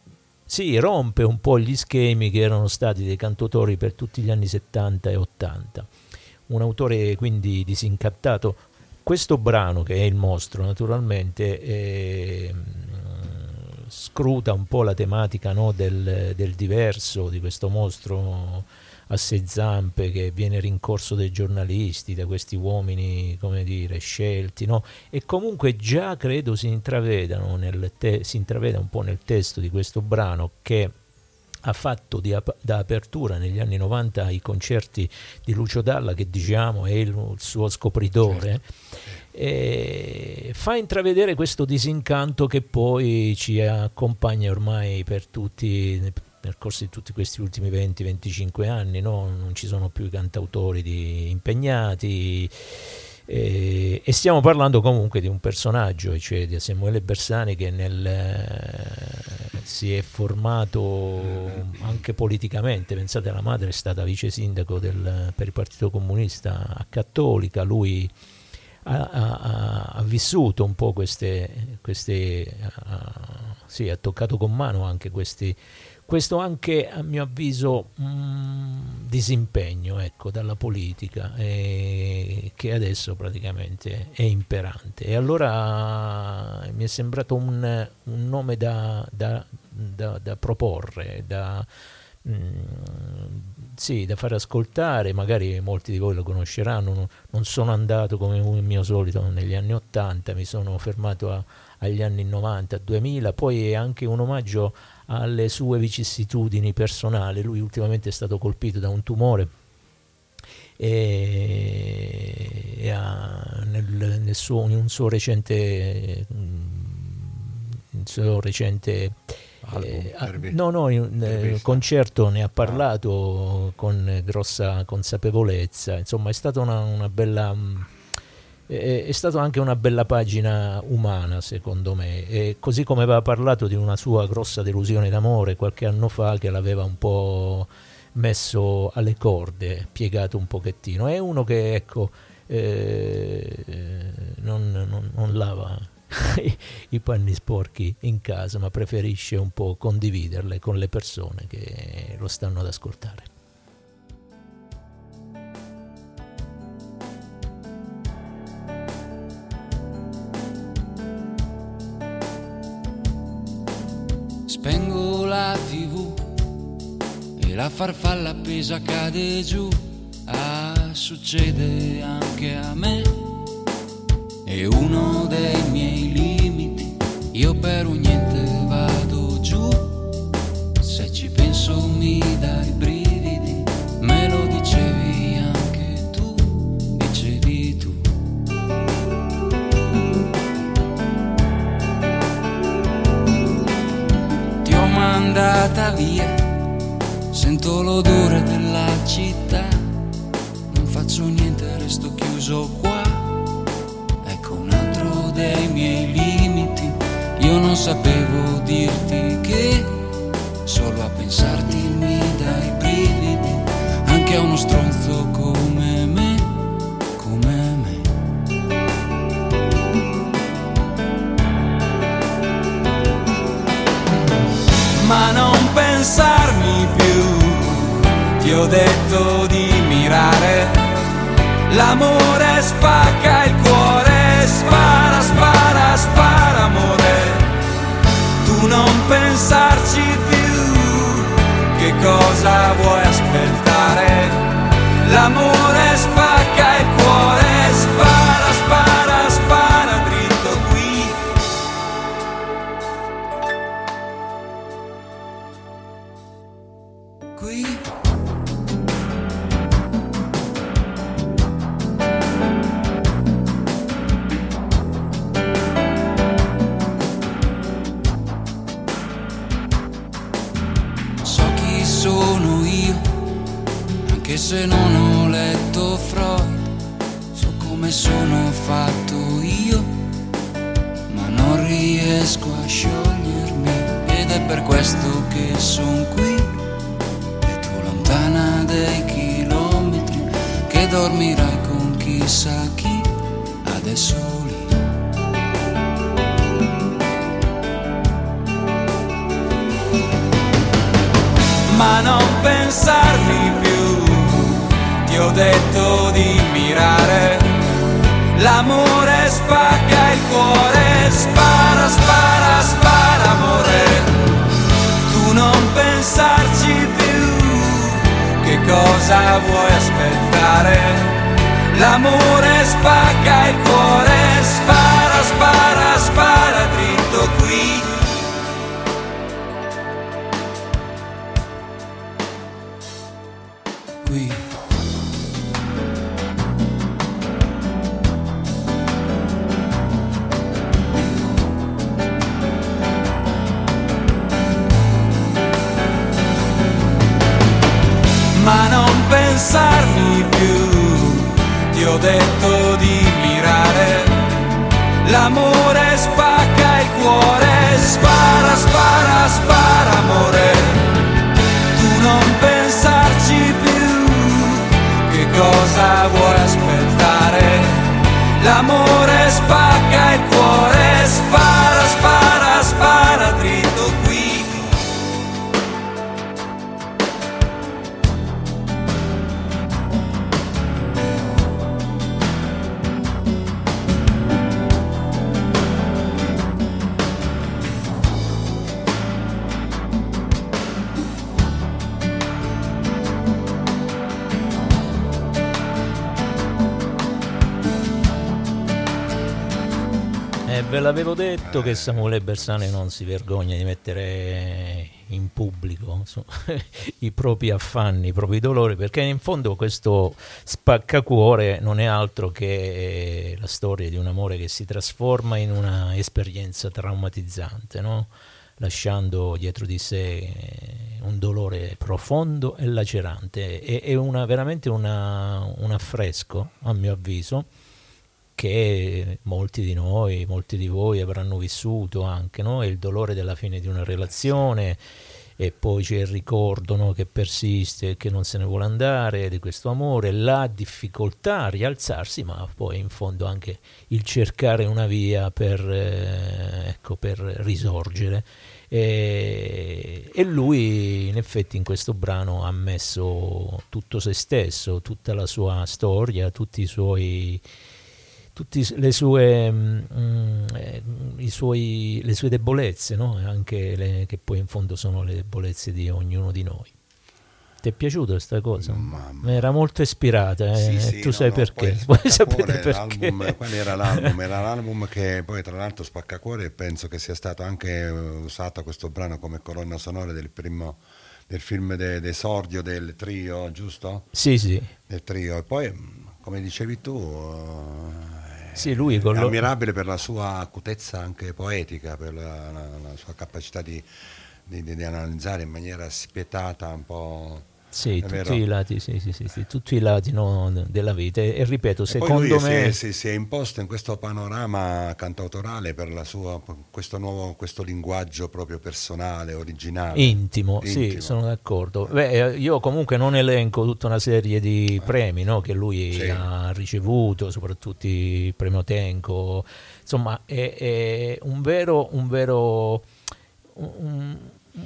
sì, rompe un po' gli schemi che erano stati dei cantautori per tutti gli anni 70 e 80 un autore quindi disincantato. Questo brano, che è il mostro, naturalmente, eh, scruta un po' la tematica no, del, del diverso, di questo mostro a sei zampe che viene rincorso dai giornalisti, da questi uomini, come dire, scelti, no? E comunque già credo si intravedano te- si intraveda un po' nel testo di questo brano che ha fatto ap- da apertura negli anni 90 ai concerti di Lucio Dalla, che diciamo è il, suo scopritore, e fa intravedere questo disincanto che poi ci accompagna ormai per tutti, nel corso di tutti questi ultimi 20-25 anni, no? non ci sono più i cantautori di- impegnati. E, e stiamo parlando comunque di un personaggio, cioè di Samuele Bersani che nel, eh, si è formato anche politicamente, pensate la madre è stata vice sindaco del- per il Partito Comunista a Cattolica, lui ha, ha- ha- ha vissuto un po' queste, queste ha- sì, ha toccato con mano anche questi, questo anche a mio avviso mm, disimpegno ecco, dalla politica eh, che adesso praticamente è imperante. E allora mi è sembrato un, un nome da, da- da- da proporre da, mm, sì, da far ascoltare. Magari molti di voi lo conosceranno. Non, non sono andato come il mio solito negli anni 80 mi sono fermato a- agli anni 90 2000 poi è anche un omaggio alle sue vicissitudini personali. Lui ultimamente è stato colpito da un tumore e, e ha nel, nel suo, in un suo recente, mm, un suo recente eh, ah, no, no, in- eh, concerto ne ha parlato con grossa consapevolezza. Insomma, è stata una, una bella. È, stata anche una bella pagina umana, secondo me. E così come aveva parlato di una sua grossa delusione d'amore qualche anno fa, che l'aveva un po' messo alle corde, piegato un pochettino. È uno che, ecco, eh, non, non- non lava [laughs] i panni sporchi in casa, ma preferisce un po' condividerle con le persone che lo stanno ad ascoltare. La farfalla appesa cade giù. Ah, succede anche a me. È uno dei miei limiti. Io per un niente vado giù. Se ci penso mi dai brividi. Me lo dicevi anche tu. Dicevi tu. Ti ho mandata via, sento l'odore della città, non faccio niente, resto chiuso qua. Ecco un altro dei miei limiti, io non sapevo dirti che solo a pensarti mi dai brividi, anche a uno stronzo come me, come me. ma non pensarmi più. Ho detto di mirare, l'amore spacca il cuore, spara, spara, spara, amore. Tu non pensarci più, che cosa vuoi aspettare? L'amore sono io, anche se non ho letto Freud. sono fatto io, ma non riesco a sciogliermi ed è per questo che sono qui e tu lontana dei chilometri che dormirai con chissà chi adesso lì. Ma non pensarmi più, ti ho detto di mirare. L'amore spacca il cuore, spara, spara, spara amore. Tu non pensarci più, che cosa vuoi aspettare? L'amore spacca il cuore, spara, spara pensarmi più, ti ho detto di mirare, l'amore spacca il cuore, spara, spara, spara amore, tu non pensarci più, che cosa vuoi aspettare, l'amore spacca ve l'avevo detto che Samuele Bersane non si vergogna di mettere in pubblico [laughs] i propri affanni, i propri dolori, perché in fondo questo spaccacuore non è altro che la storia di un amore che si trasforma in una esperienza traumatizzante, no? lasciando dietro di sé un dolore profondo e lacerante. È, una, veramente un affresco, a mio avviso, che molti di noi, molti di voi avranno vissuto anche, no? Il dolore della fine di una relazione e poi c'è il ricordo no, che persiste e che non se ne vuole andare di questo amore, la difficoltà a rialzarsi, ma poi in fondo anche il cercare una via per, eh, ecco, per risorgere. E, e lui in effetti in questo brano ha messo tutto se stesso, tutta la sua storia, tutti i suoi tutte le sue, mm, eh, i suoi- le sue debolezze, no? anche le, che poi in fondo sono le debolezze di ognuno di noi. Ti è piaciuta questa cosa? Mamma. Era molto ispirata, eh, Sì, sì, tu no, sai no, perché. poi [laughs] Vuoi sapere Spaccacuore, perché? l'album- qual era l'album? Era l'album che poi tra l'altro Spaccacuore penso che sia stato anche eh, usato questo brano come colonna sonora del primo del film de- d'esordio del trio, giusto? Sì, sì, Del trio. E poi, come dicevi tu, sì, lui è con lo- ammirabile per la sua acutezza anche poetica, per la, la- la sua capacità di- di- di analizzare in maniera spietata un po'. Sì, tutti vero. i lati, sì, sì, sì, sì, tutti i lati no, della vita. E, e ripeto, E secondo lui si me... è, si, è imposto in questo panorama cantautorale per la sua, questo nuovo questo linguaggio proprio personale, originale. Intimo, sì, Intimo. sono d'accordo. Beh, eh, io comunque non elenco tutta una serie di premi no, che lui Sì. ha ricevuto, soprattutto il premio Tenco. Insomma, è, è un vero, un vero, un,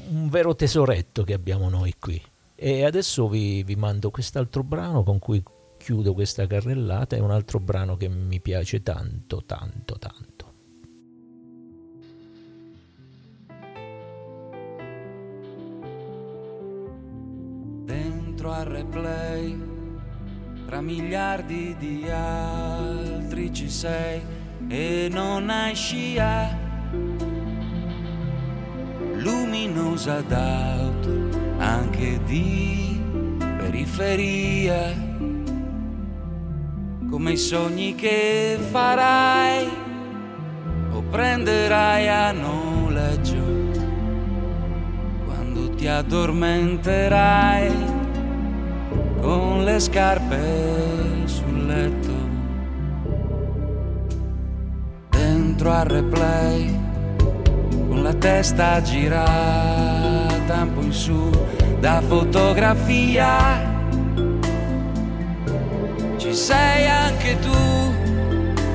un vero tesoretto che abbiamo noi qui. E adesso vi, vi mando quest'altro brano con cui chiudo questa carrellata. È un altro brano che mi piace tanto, tanto, tanto. dentro al replay, tra miliardi di altri ci sei e non hai scia, luminosa d'auto, anche di periferia, come i sogni che farai o prenderai a noleggio quando ti addormenterai con le scarpe sul letto. dentro al replay, con la testa girata un po' in su da fotografia. Ci sei anche tu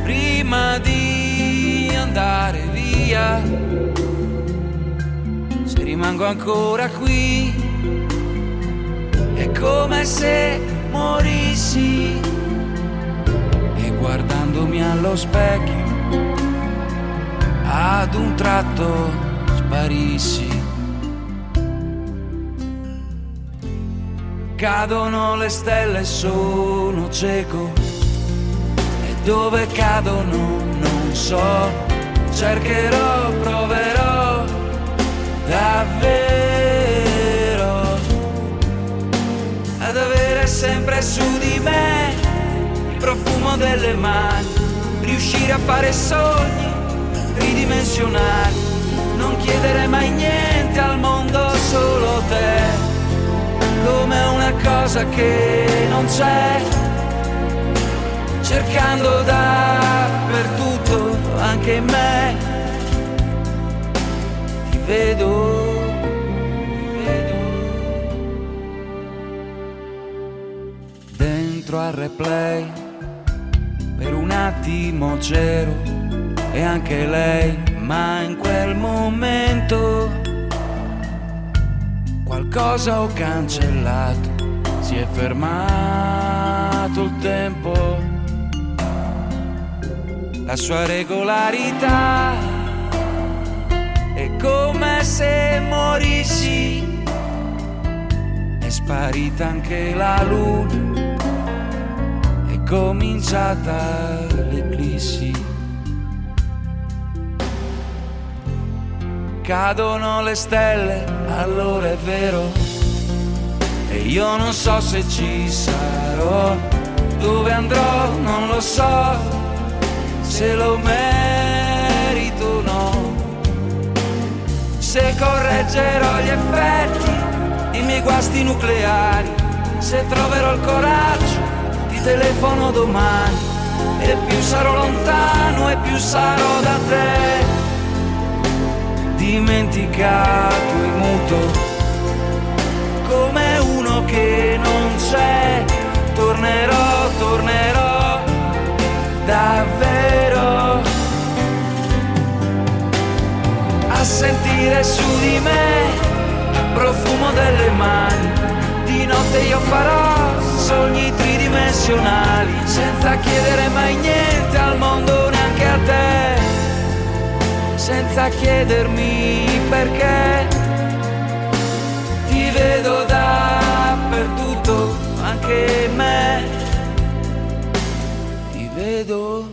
prima di andare via. Se rimango ancora qui è come se morissi e guardandomi allo specchio ad un tratto sparissi. Cadono le stelle, sono cieco. E dove cadono non so. Cercherò, proverò davvero ad avere sempre su di me il profumo delle mani, riuscire a fare sogni tridimensionali, non chiedere mai niente al mondo, solo te, come una cosa che non c'è, cercando dappertutto, anche in me, ti vedo. ti vedo. dentro al replay. Per un attimo c'ero e anche lei, ma in quel momento qualcosa ho cancellato, si è fermato il tempo. La sua regolarità è come se morissi, è sparita anche la luna è cominciata l'eclissi. Cadono le stelle, allora è vero. E io non so se ci sarò, dove andrò non lo so, se lo merito o no. Se correggerò gli effetti dei miei guasti nucleari, se troverò il coraggio ti telefono domani. E più sarò lontano e più sarò da te dimenticato e muto. Come uno che non c'è tornerò tornerò davvero a sentire su di me il profumo delle mani. Di notte io farò sogni tridimensionali senza chiedere mai niente al mondo neanche a te senza chiedermi perché. Ti vedo dappertutto anche me. Ti vedo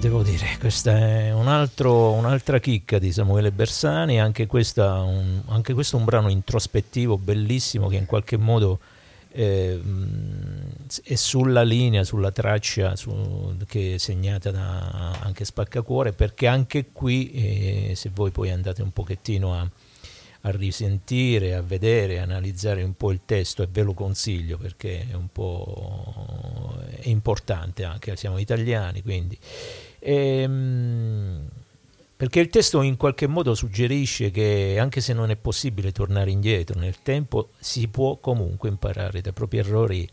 devo dire, questa è un altro- un'altra chicca di Samuele Bersani, anche, questa un, anche questo è un brano introspettivo bellissimo che in qualche modo eh, è sulla linea, sulla traccia su- che è segnata da anche Spaccacuore, perché anche qui, eh, se voi poi andate un pochettino a, a risentire, a vedere, a analizzare un po' il testo e ve lo consiglio perché è un po' è importante anche, siamo italiani quindi. Ehm, perché il testo in qualche modo suggerisce che anche se non è possibile tornare indietro nel tempo, si può comunque imparare dai propri errori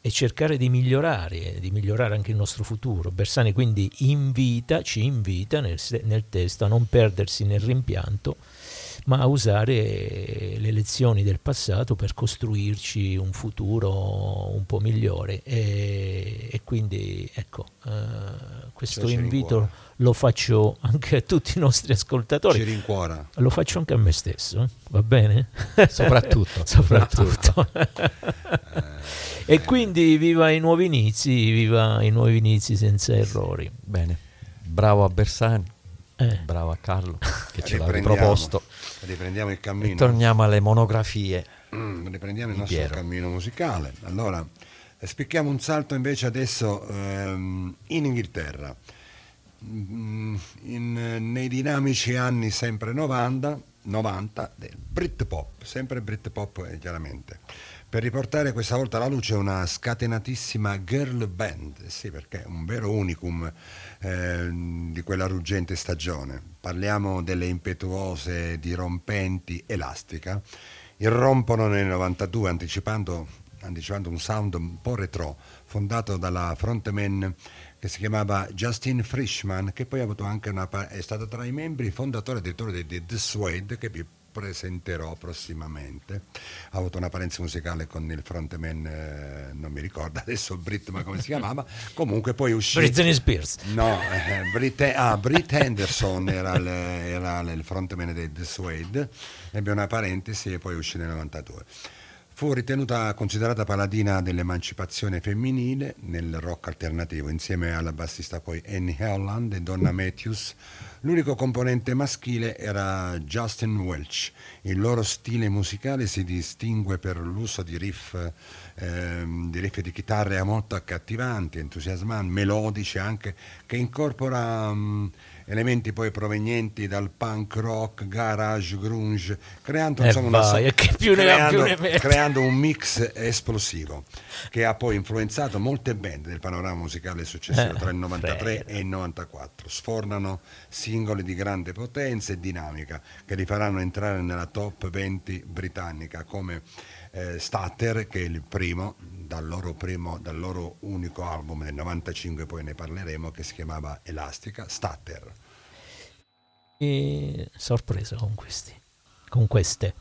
e cercare di migliorare, di migliorare anche il nostro futuro. Bersani quindi invita, ci invita nel, nel testo a non perdersi nel rimpianto, ma a usare le lezioni del passato per costruirci un futuro un po' migliore. E, e quindi ecco, eh, questo Cioè, ci invito lo faccio anche a tutti i nostri Ci ascoltatori. rincuora. Lo faccio anche a me stesso, va bene? Soprattutto. [laughs] Soprattutto. [laughs] e quindi viva i nuovi inizi, viva i nuovi inizi senza errori. Bene. Bravo a Bersani, Eh, bravo a Carlo che ce l'ha riproposto. Riprendiamo il E cammino. torniamo alle monografie. Mm, riprendiamo il nostro Piero. cammino musicale. Allora, eh, spicchiamo un salto invece adesso ehm, in Inghilterra. Mm, in- nei dinamici anni sempre 90 90 del Britpop, sempre Britpop eh, chiaramente, per riportare questa volta alla luce una scatenatissima girl band, sì perché è un vero unicum eh, di quella ruggente stagione. Parliamo delle impetuose, dirompenti Elastica, irrompono nel 92 anticipando, anticipando un sound un po' retro, fondato dalla frontman che si chiamava Justin Frischman, che poi anche una, è stato tra i membri fondatori addirittura di, di The Suede, che presenterò prossimamente. Ha avuto una parenza musicale con il frontman, eh, non mi ricordo adesso Brit, ma come si chiamava, [laughs] comunque poi uscì... Britney Spears. No, eh, Britt, ah, Britt Henderson era il, era il frontman dei The Suede, ebbe una parentesi e poi uscì nel 92. Fu ritenuta considerata paladina dell'emancipazione femminile nel rock alternativo, insieme alla bassista poi Annie Howland e Donna Matthews. L'unico componente maschile era Justin Welch. Il loro stile musicale si distingue per l'uso di riff, ehm, di riff di chitarre molto accattivanti, entusiasmanti, melodici anche, che incorpora mm, elementi poi provenienti dal punk rock, garage, grunge, creando, Eh insomma, una vai, più creando- creando un mix esplosivo che ha poi influenzato molte band del panorama musicale successivo Eh, tra il 93 frega. e il 94. Sfornano singoli di grande potenza e dinamica che li faranno entrare nella top 20 britannica come eh, Stutter che è il primo dal loro, primo dal loro unico album del 95 poi ne parleremo che si chiamava Elastica Stutter Sorpresa con questi. Con queste.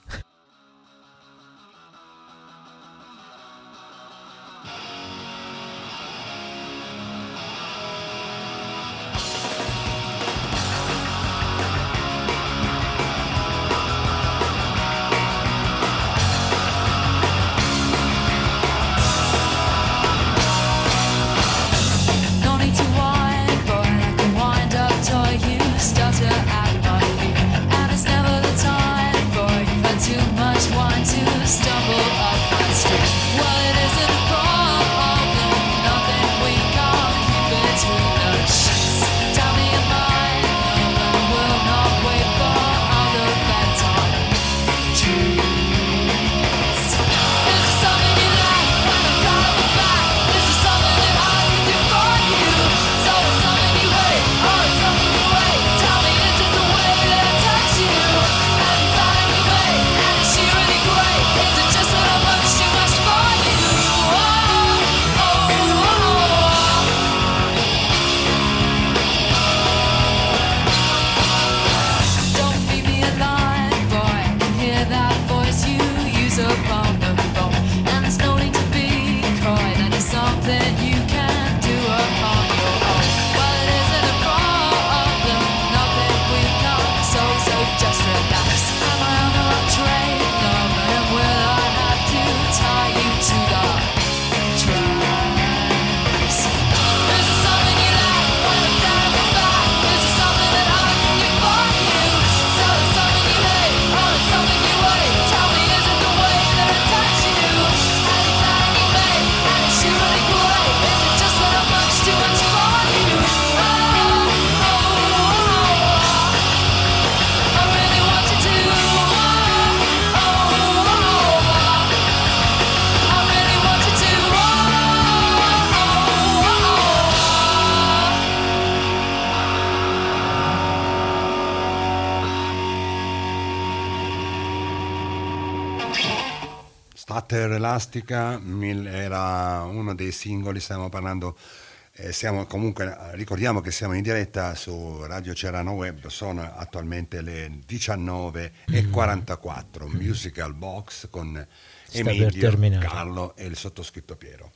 Mil- era uno dei singoli, stiamo parlando, eh, siamo comunque, eh, ricordiamo che siamo in diretta su Radio Cerano Web, sono attualmente le 19.44, Musical Box con Sta Emilio. Carlo e il sottoscritto Piero.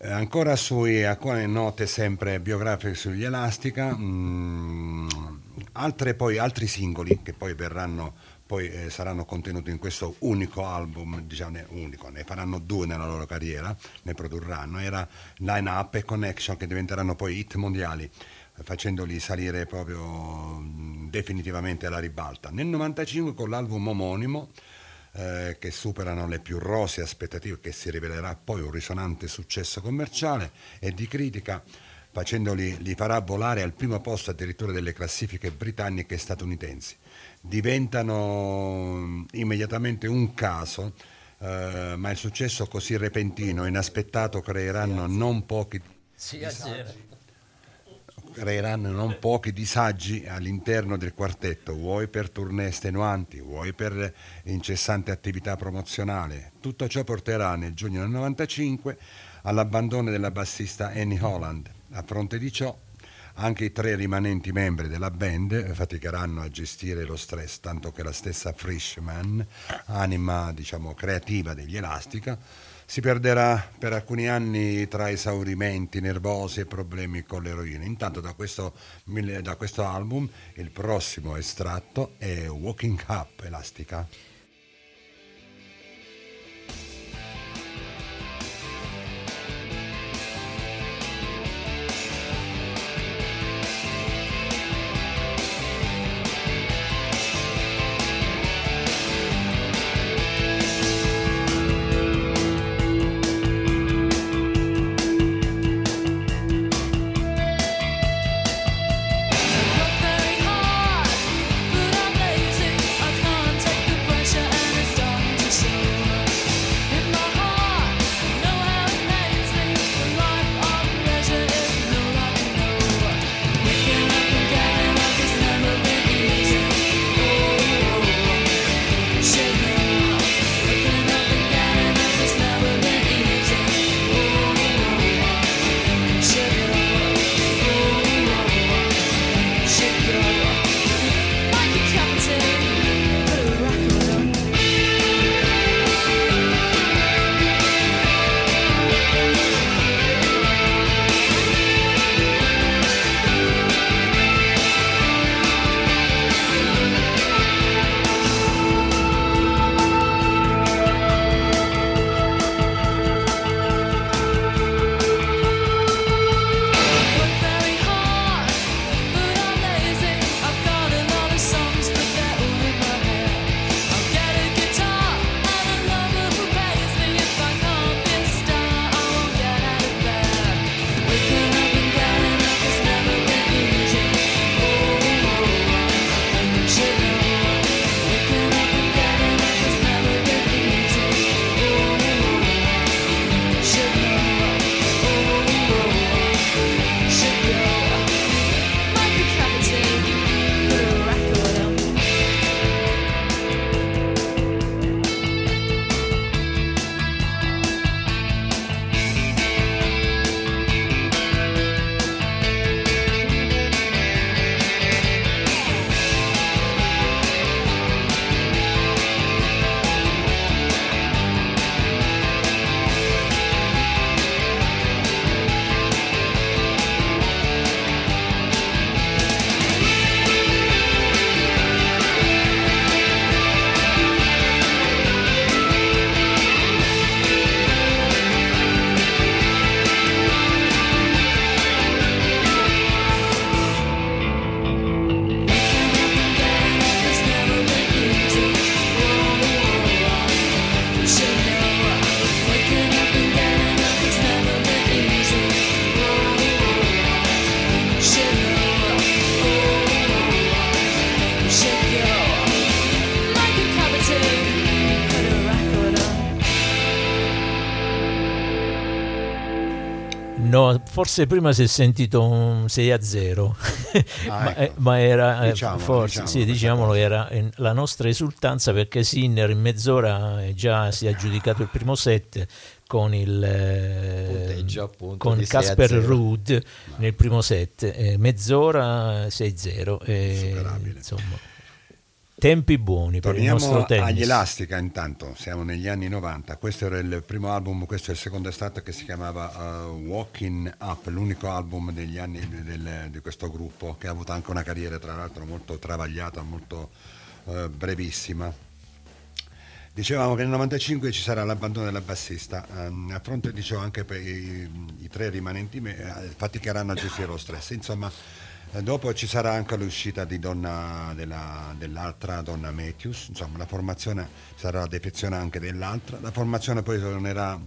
Eh, ancora sui alcune note sempre biografiche sugli Elastica, mm, altre poi, altri singoli che poi verranno poi eh, saranno contenuti in questo unico album, diciamo ne- unico, ne faranno due nella loro carriera, ne produrranno, era Line Up e Connection che diventeranno poi hit mondiali facendoli salire proprio definitivamente alla ribalta. Nel 95 con l'album omonimo eh, che superano le più rosee aspettative che si rivelerà poi un risonante successo commerciale e di critica facendoli li farà volare al primo posto addirittura delle classifiche britanniche e statunitensi. Diventano mm, immediatamente un caso, eh, ma il successo così repentino e inaspettato creeranno non pochi zero. creeranno non pochi disagi all'interno del quartetto, vuoi per tournée estenuanti, vuoi per incessante attività promozionale. Tutto ciò porterà nel giugno del 95 all'abbandono della bassista Annie Holland. A fronte di ciò, anche i tre rimanenti membri della band faticheranno a gestire lo stress, tanto che la stessa Frischman, anima diciamo, creativa degli Elastica, si perderà per alcuni anni tra esaurimenti nervosi e problemi con l'eroina. Intanto da questo, da questo album il prossimo estratto è Walking Up Elastica. Forse prima si è sentito un 6 a 0, Ah, [laughs] ma, ecco. eh, ma era eh, Diciamolo, forse, diciamolo sì, diciamolo, era la nostra esultanza perché Sinner in mezz'ora eh, già si è aggiudicato il primo set con il con di 6 a Casper 0. Ruud nel primo set, mezz'ora 6-0, eh, Insuperabile. insomma, tempi buoni per il Torniamo nostro tennis. agli Elastica intanto, siamo negli anni 90, questo era il primo album, questo è il secondo estratto che si chiamava uh, Walking Up, l'unico album degli anni del- di questo gruppo che ha avuto anche una carriera tra l'altro molto travagliata, molto eh, brevissima. Dicevamo che nel 95 ci sarà l'abbandono della bassista, ehm, a fronte di ciò anche per i, i tre rimanenti me- eh, faticheranno a gestire lo stress. Insomma, Eh, dopo ci sarà anche l'uscita di donna, della- dell'altra donna Matthews, insomma la formazione sarà la defezione anche dell'altra, la formazione poi tornerà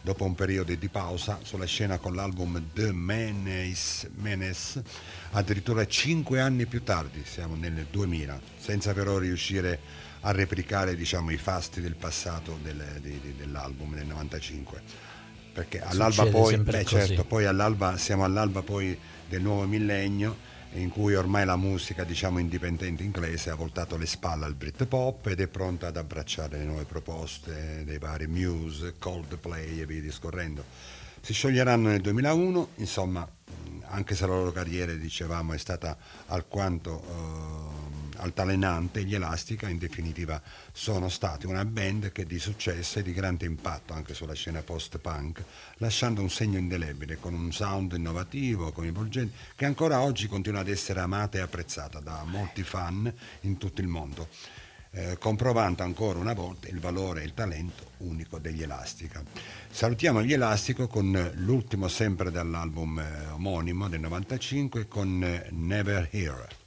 dopo un periodo di pausa sulla scena con l'album The Menace, Menace. Addirittura cinque anni più tardi, siamo nel 2000, senza però riuscire a replicare diciamo, i fasti del passato del- di- di- dell'album del 95 perché all'alba poi, beh, certo, poi all'alba, siamo all'alba poi del nuovo millennio in cui ormai la musica diciamo indipendente inglese ha voltato le spalle al Britpop ed è pronta ad abbracciare le nuove proposte dei vari Muse, Coldplay e via discorrendo. Si scioglieranno nel 2001, insomma, anche se la loro carriera, dicevamo, è stata alquanto altalenante, gli Elastica in definitiva sono stati una band che di successo e di grande impatto anche sulla scena post-punk, lasciando un segno indelebile con un sound innovativo, coinvolgente, che ancora oggi continua ad essere amata e apprezzata da molti fan in tutto il mondo, eh, comprovando ancora una volta il valore e il talento unico degli Elastica. Salutiamo gli Elastico con l'ultimo sempre dall'album eh, omonimo del 95 con eh, Never Here.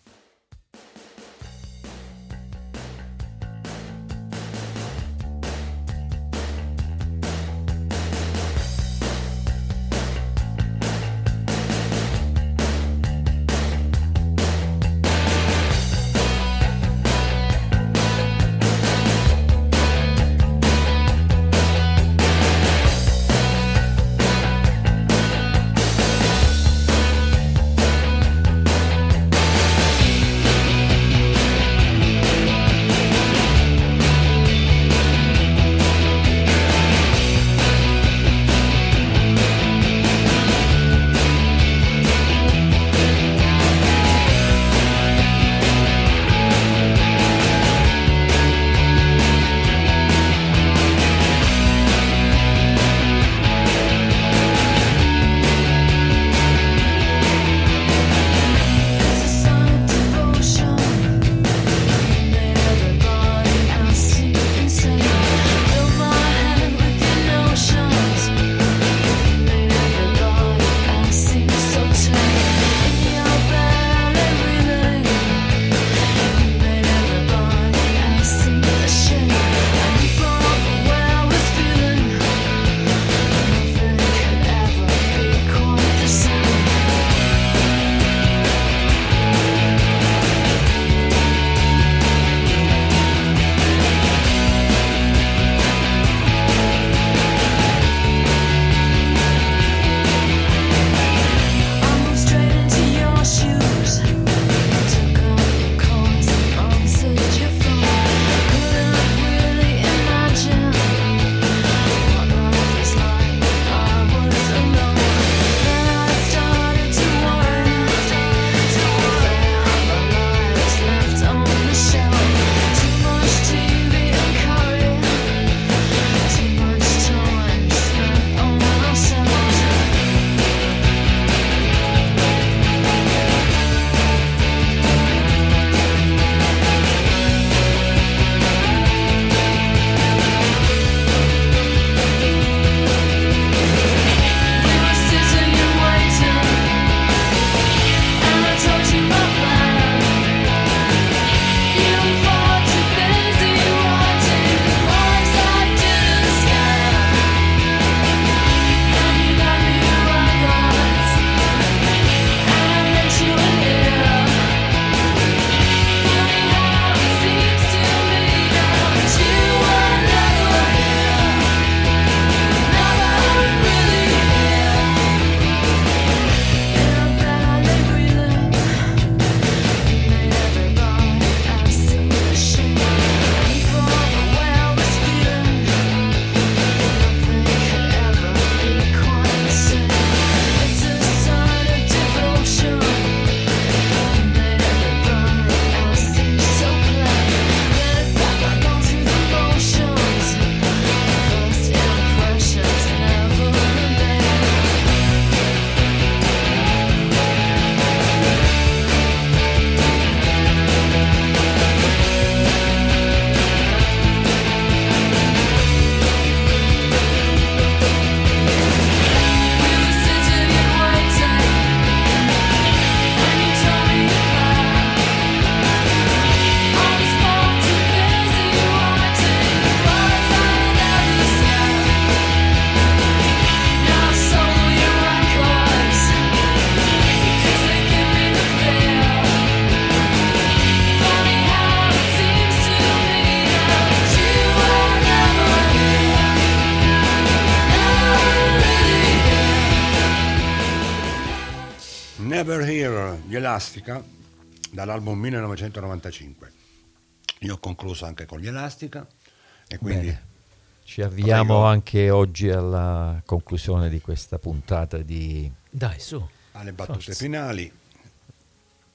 Elastica dall'album 1995. Io ho concluso anche con gli Elastica e quindi Bene. Ci avviamo Prego. anche oggi alla conclusione di questa puntata di... Dai, su. alle battute Forza. finali.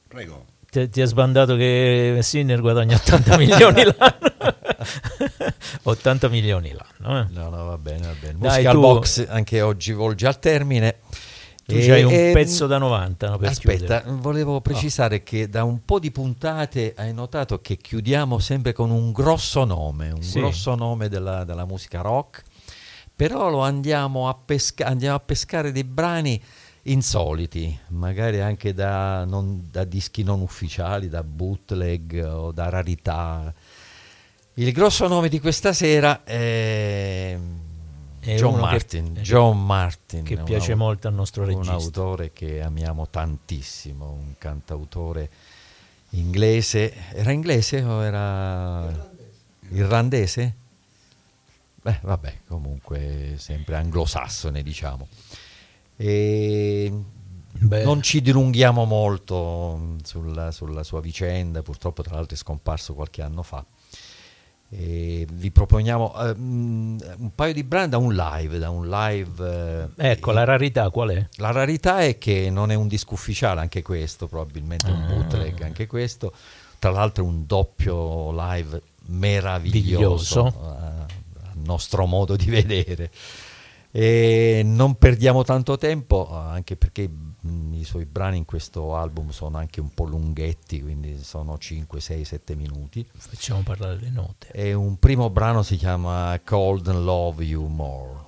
Prego. Ti, ti ha sbandato che Sinner guadagna 80 [laughs] milioni l'anno. [laughs] 80 milioni l'anno. Eh? No, no, va bene, va bene. Dai, Musical tu- Box anche oggi volge al termine. Tu E- c'hai un e- pezzo da 90 no, Aspetta, chiudere. volevo precisare che da un po' di puntate hai notato che chiudiamo sempre con un grosso nome, un Sì. grosso nome della, della musica rock, però lo andiamo a, pesca- andiamo a pescare dei brani insoliti, magari anche da, non- da dischi non ufficiali, da bootleg o da rarità. Il grosso nome di questa sera È John uno che- Martin. che- John Martin che un piace au- molto al nostro un regista. autore che amiamo tantissimo, un cantautore inglese. Era inglese o era irlandese? Beh, vabbè, comunque sempre anglosassone, diciamo. E Beh. non ci dilunghiamo molto sulla, sulla sua vicenda, purtroppo tra l'altro è scomparso qualche anno fa. E vi proponiamo eh, mh, un paio di brani da un live, da un live eh, Ecco, la rarità qual è? la rarità è che non è un disco ufficiale, anche questo, probabilmente è un bootleg, anche questo. Tra l'altro è un doppio live meraviglioso, Viglioso. eh, a nostro modo di vedere. E non perdiamo tanto tempo, anche perché i suoi brani in questo album sono anche un po' lunghetti, quindi sono 5, 6, 7 minuti. Facciamo parlare le note. E un primo brano si chiama Cold and Love You More.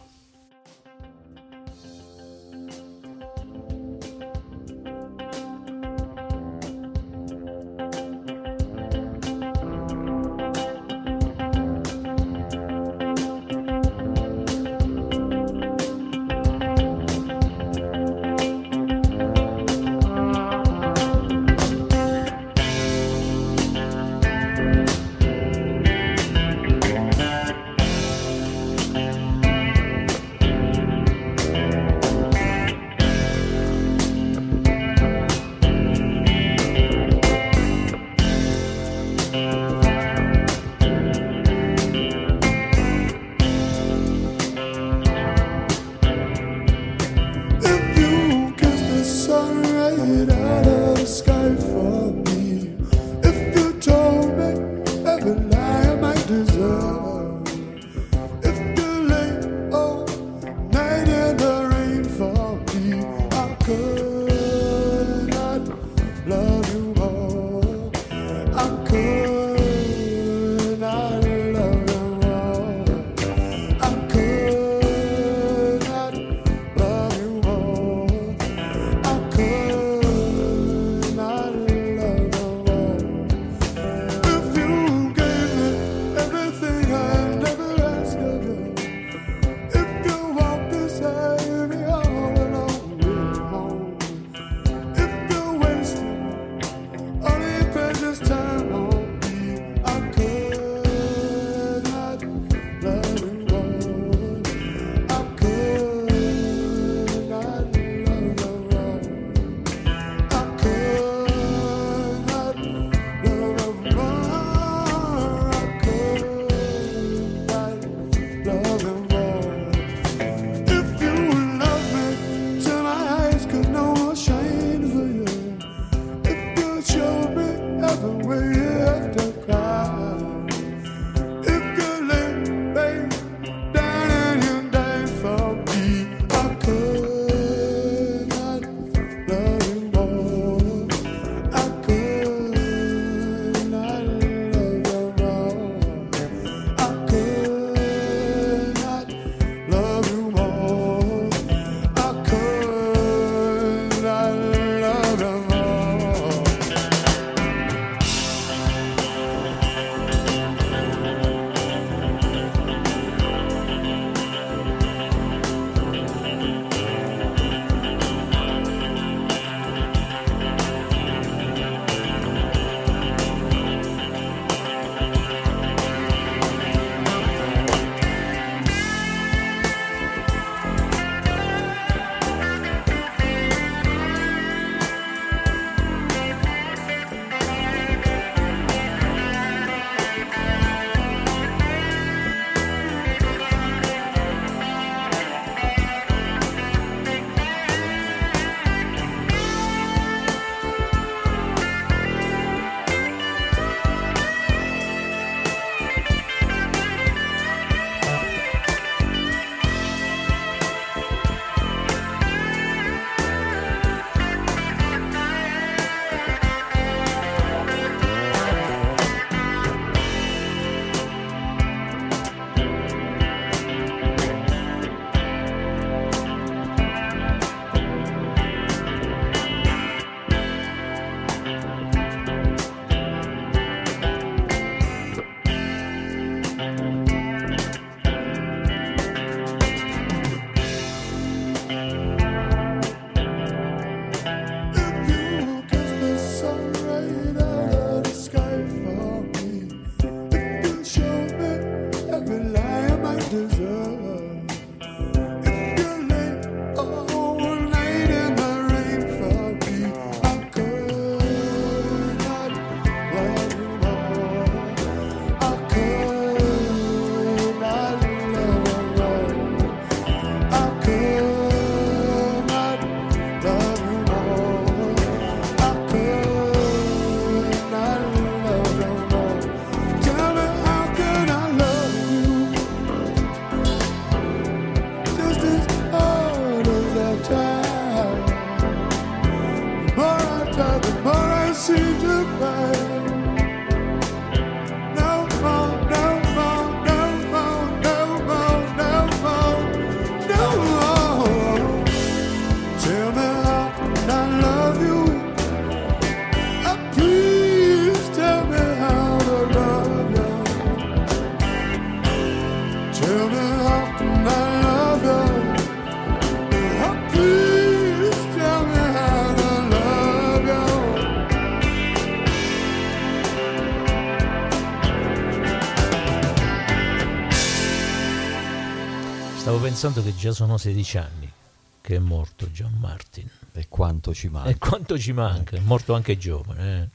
Pensando che già sono 16 anni che è morto John Martin. E quanto ci manca. E quanto ci manca? È morto anche giovane. eh.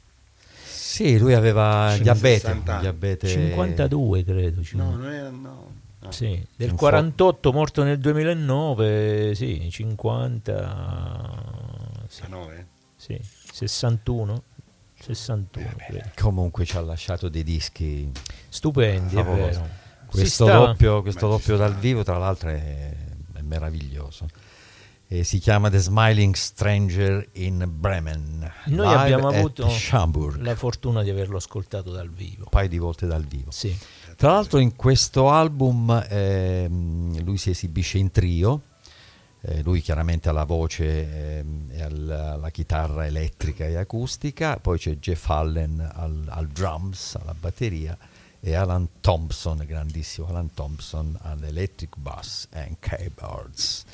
Sì, lui aveva Cin- diabete, 60 anni. diabete 52 credo. No, cinquanta- non è, no. no. Sì, del Un fo- 48 morto nel 2009, sì, 50, sì, 19? sì, 61, 61, credo. Comunque ci ha lasciato dei dischi. Stupendi, è vero. Questo sta- doppio, questo doppio dal vivo, tra l'altro, è, è meraviglioso. E si chiama The Smiling Stranger in Bremen. Noi live abbiamo avuto Schaumburg. la fortuna di averlo ascoltato dal vivo. un paio di volte dal vivo. Sì. Tra l'altro in questo album ehm, lui si esibisce in trio, eh, lui chiaramente ha la voce ehm, e alla, alla chitarra elettrica e acustica, poi c'è Jeff Allen al, al drums, alla batteria e Alan Thompson, grandissimo Alan Thompson all'electric bass and keyboards.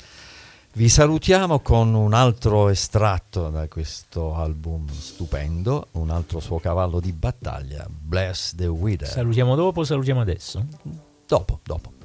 Vi salutiamo con un altro estratto da questo album stupendo, un altro suo cavallo di battaglia, Bless the Wither. Salutiamo dopo, salutiamo adesso. Dopo, dopo.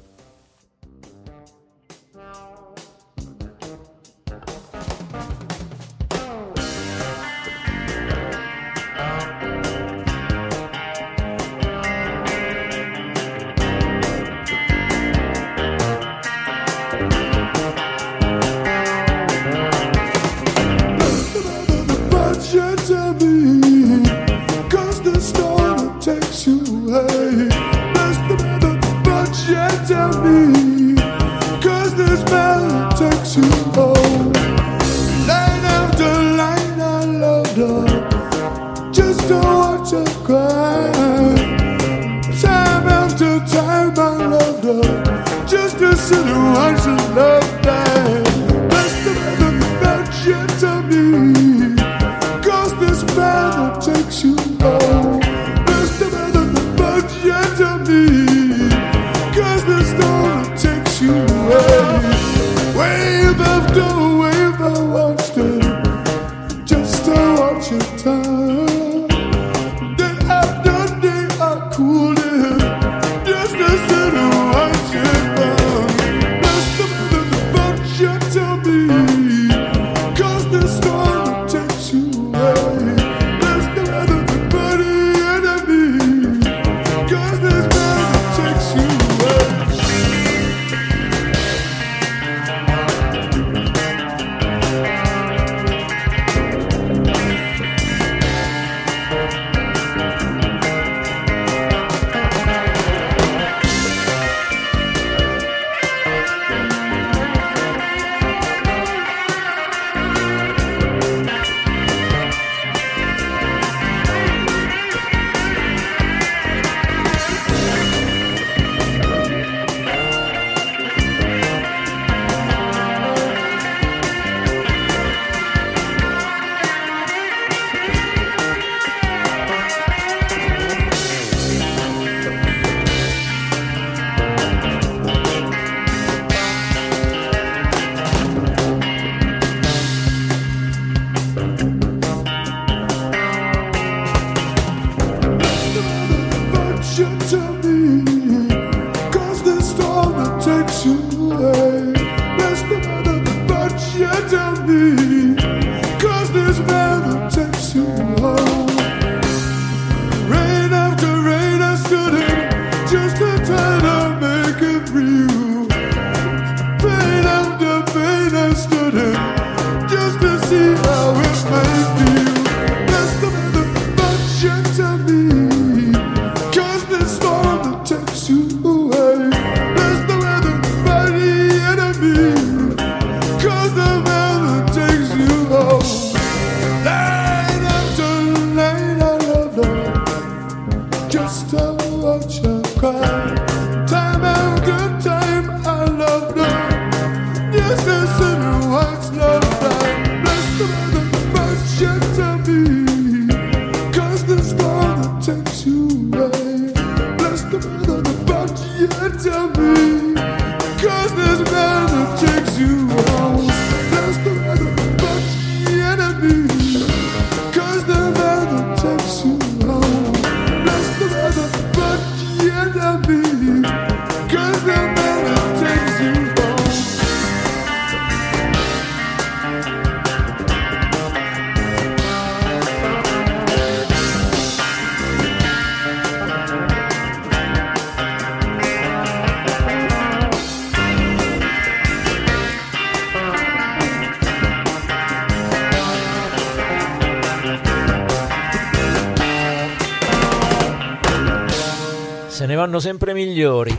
Vanno sempre migliori.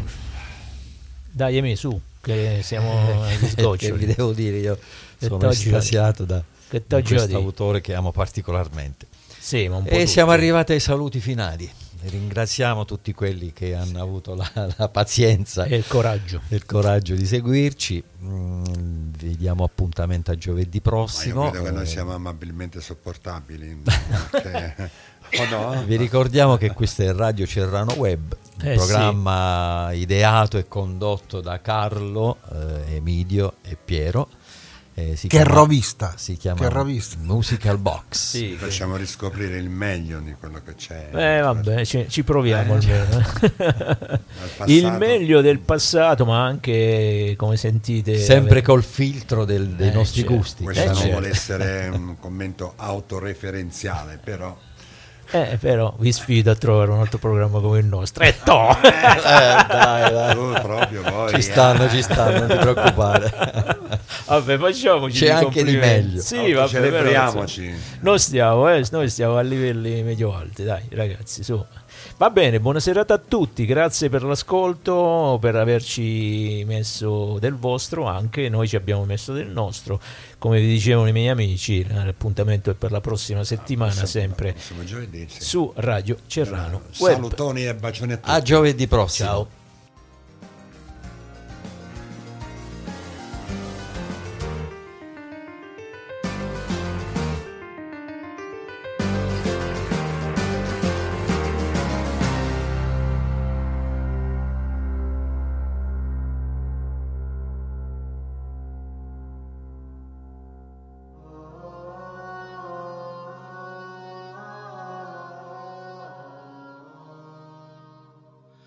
Dai, Emi, su, che siamo [laughs] agli che sgoccioli. vi devo dire, io Che sono estasiato da che questo autore che amo particolarmente. Sì, ma un po' E tutti. siamo arrivati ai saluti finali. Ringraziamo tutti quelli che hanno avuto la, la pazienza E il coraggio. il coraggio di seguirci. Mm, vi diamo appuntamento a giovedì Ma io prossimo. credo che noi Eh, siamo amabilmente sopportabili. perché- [laughs] [laughs] o no? Vi ricordiamo che questo è Radio Cerrano Web, un Eh, programma ideato e condotto da Carlo, eh, Emidio e Piero. Eh, si Che rovista, Si chiama che rovista. Musical Box. [laughs] Sì, che- Facciamo riscoprire il meglio di quello che c'è. Eh vabbè, ci, ci proviamo Eh, almeno. [laughs] Il meglio del passato, ma anche come sentite. Sempre ave- col filtro del- dei Eh, nostri certo. gusti. Questo Eh, non certo. vuole essere [laughs] un commento autoreferenziale, però Eh, però vi sfido a trovare un altro programma come il nostro. E to! Eh, [laughs] dai, dai. tu proprio poi Ci stanno, ci stanno, non ti [laughs] preoccupare. Vabbè, facciamoci C'è anche di meglio. Sì, vabbè, però, celebriamoci. insomma, Noi stiamo, eh, noi stiamo a livelli medio alti, dai ragazzi, su. Va bene, buona serata a tutti, grazie per l'ascolto, per averci messo del vostro anche, noi ci abbiamo messo del nostro. Come vi dicevano i miei amici, l'appuntamento è per la prossima settimana, sempre Prossimo giovedì, sì. su Radio Cerrano Web. Salutoni e bacioni a tutti. A giovedì prossimo. Ciao.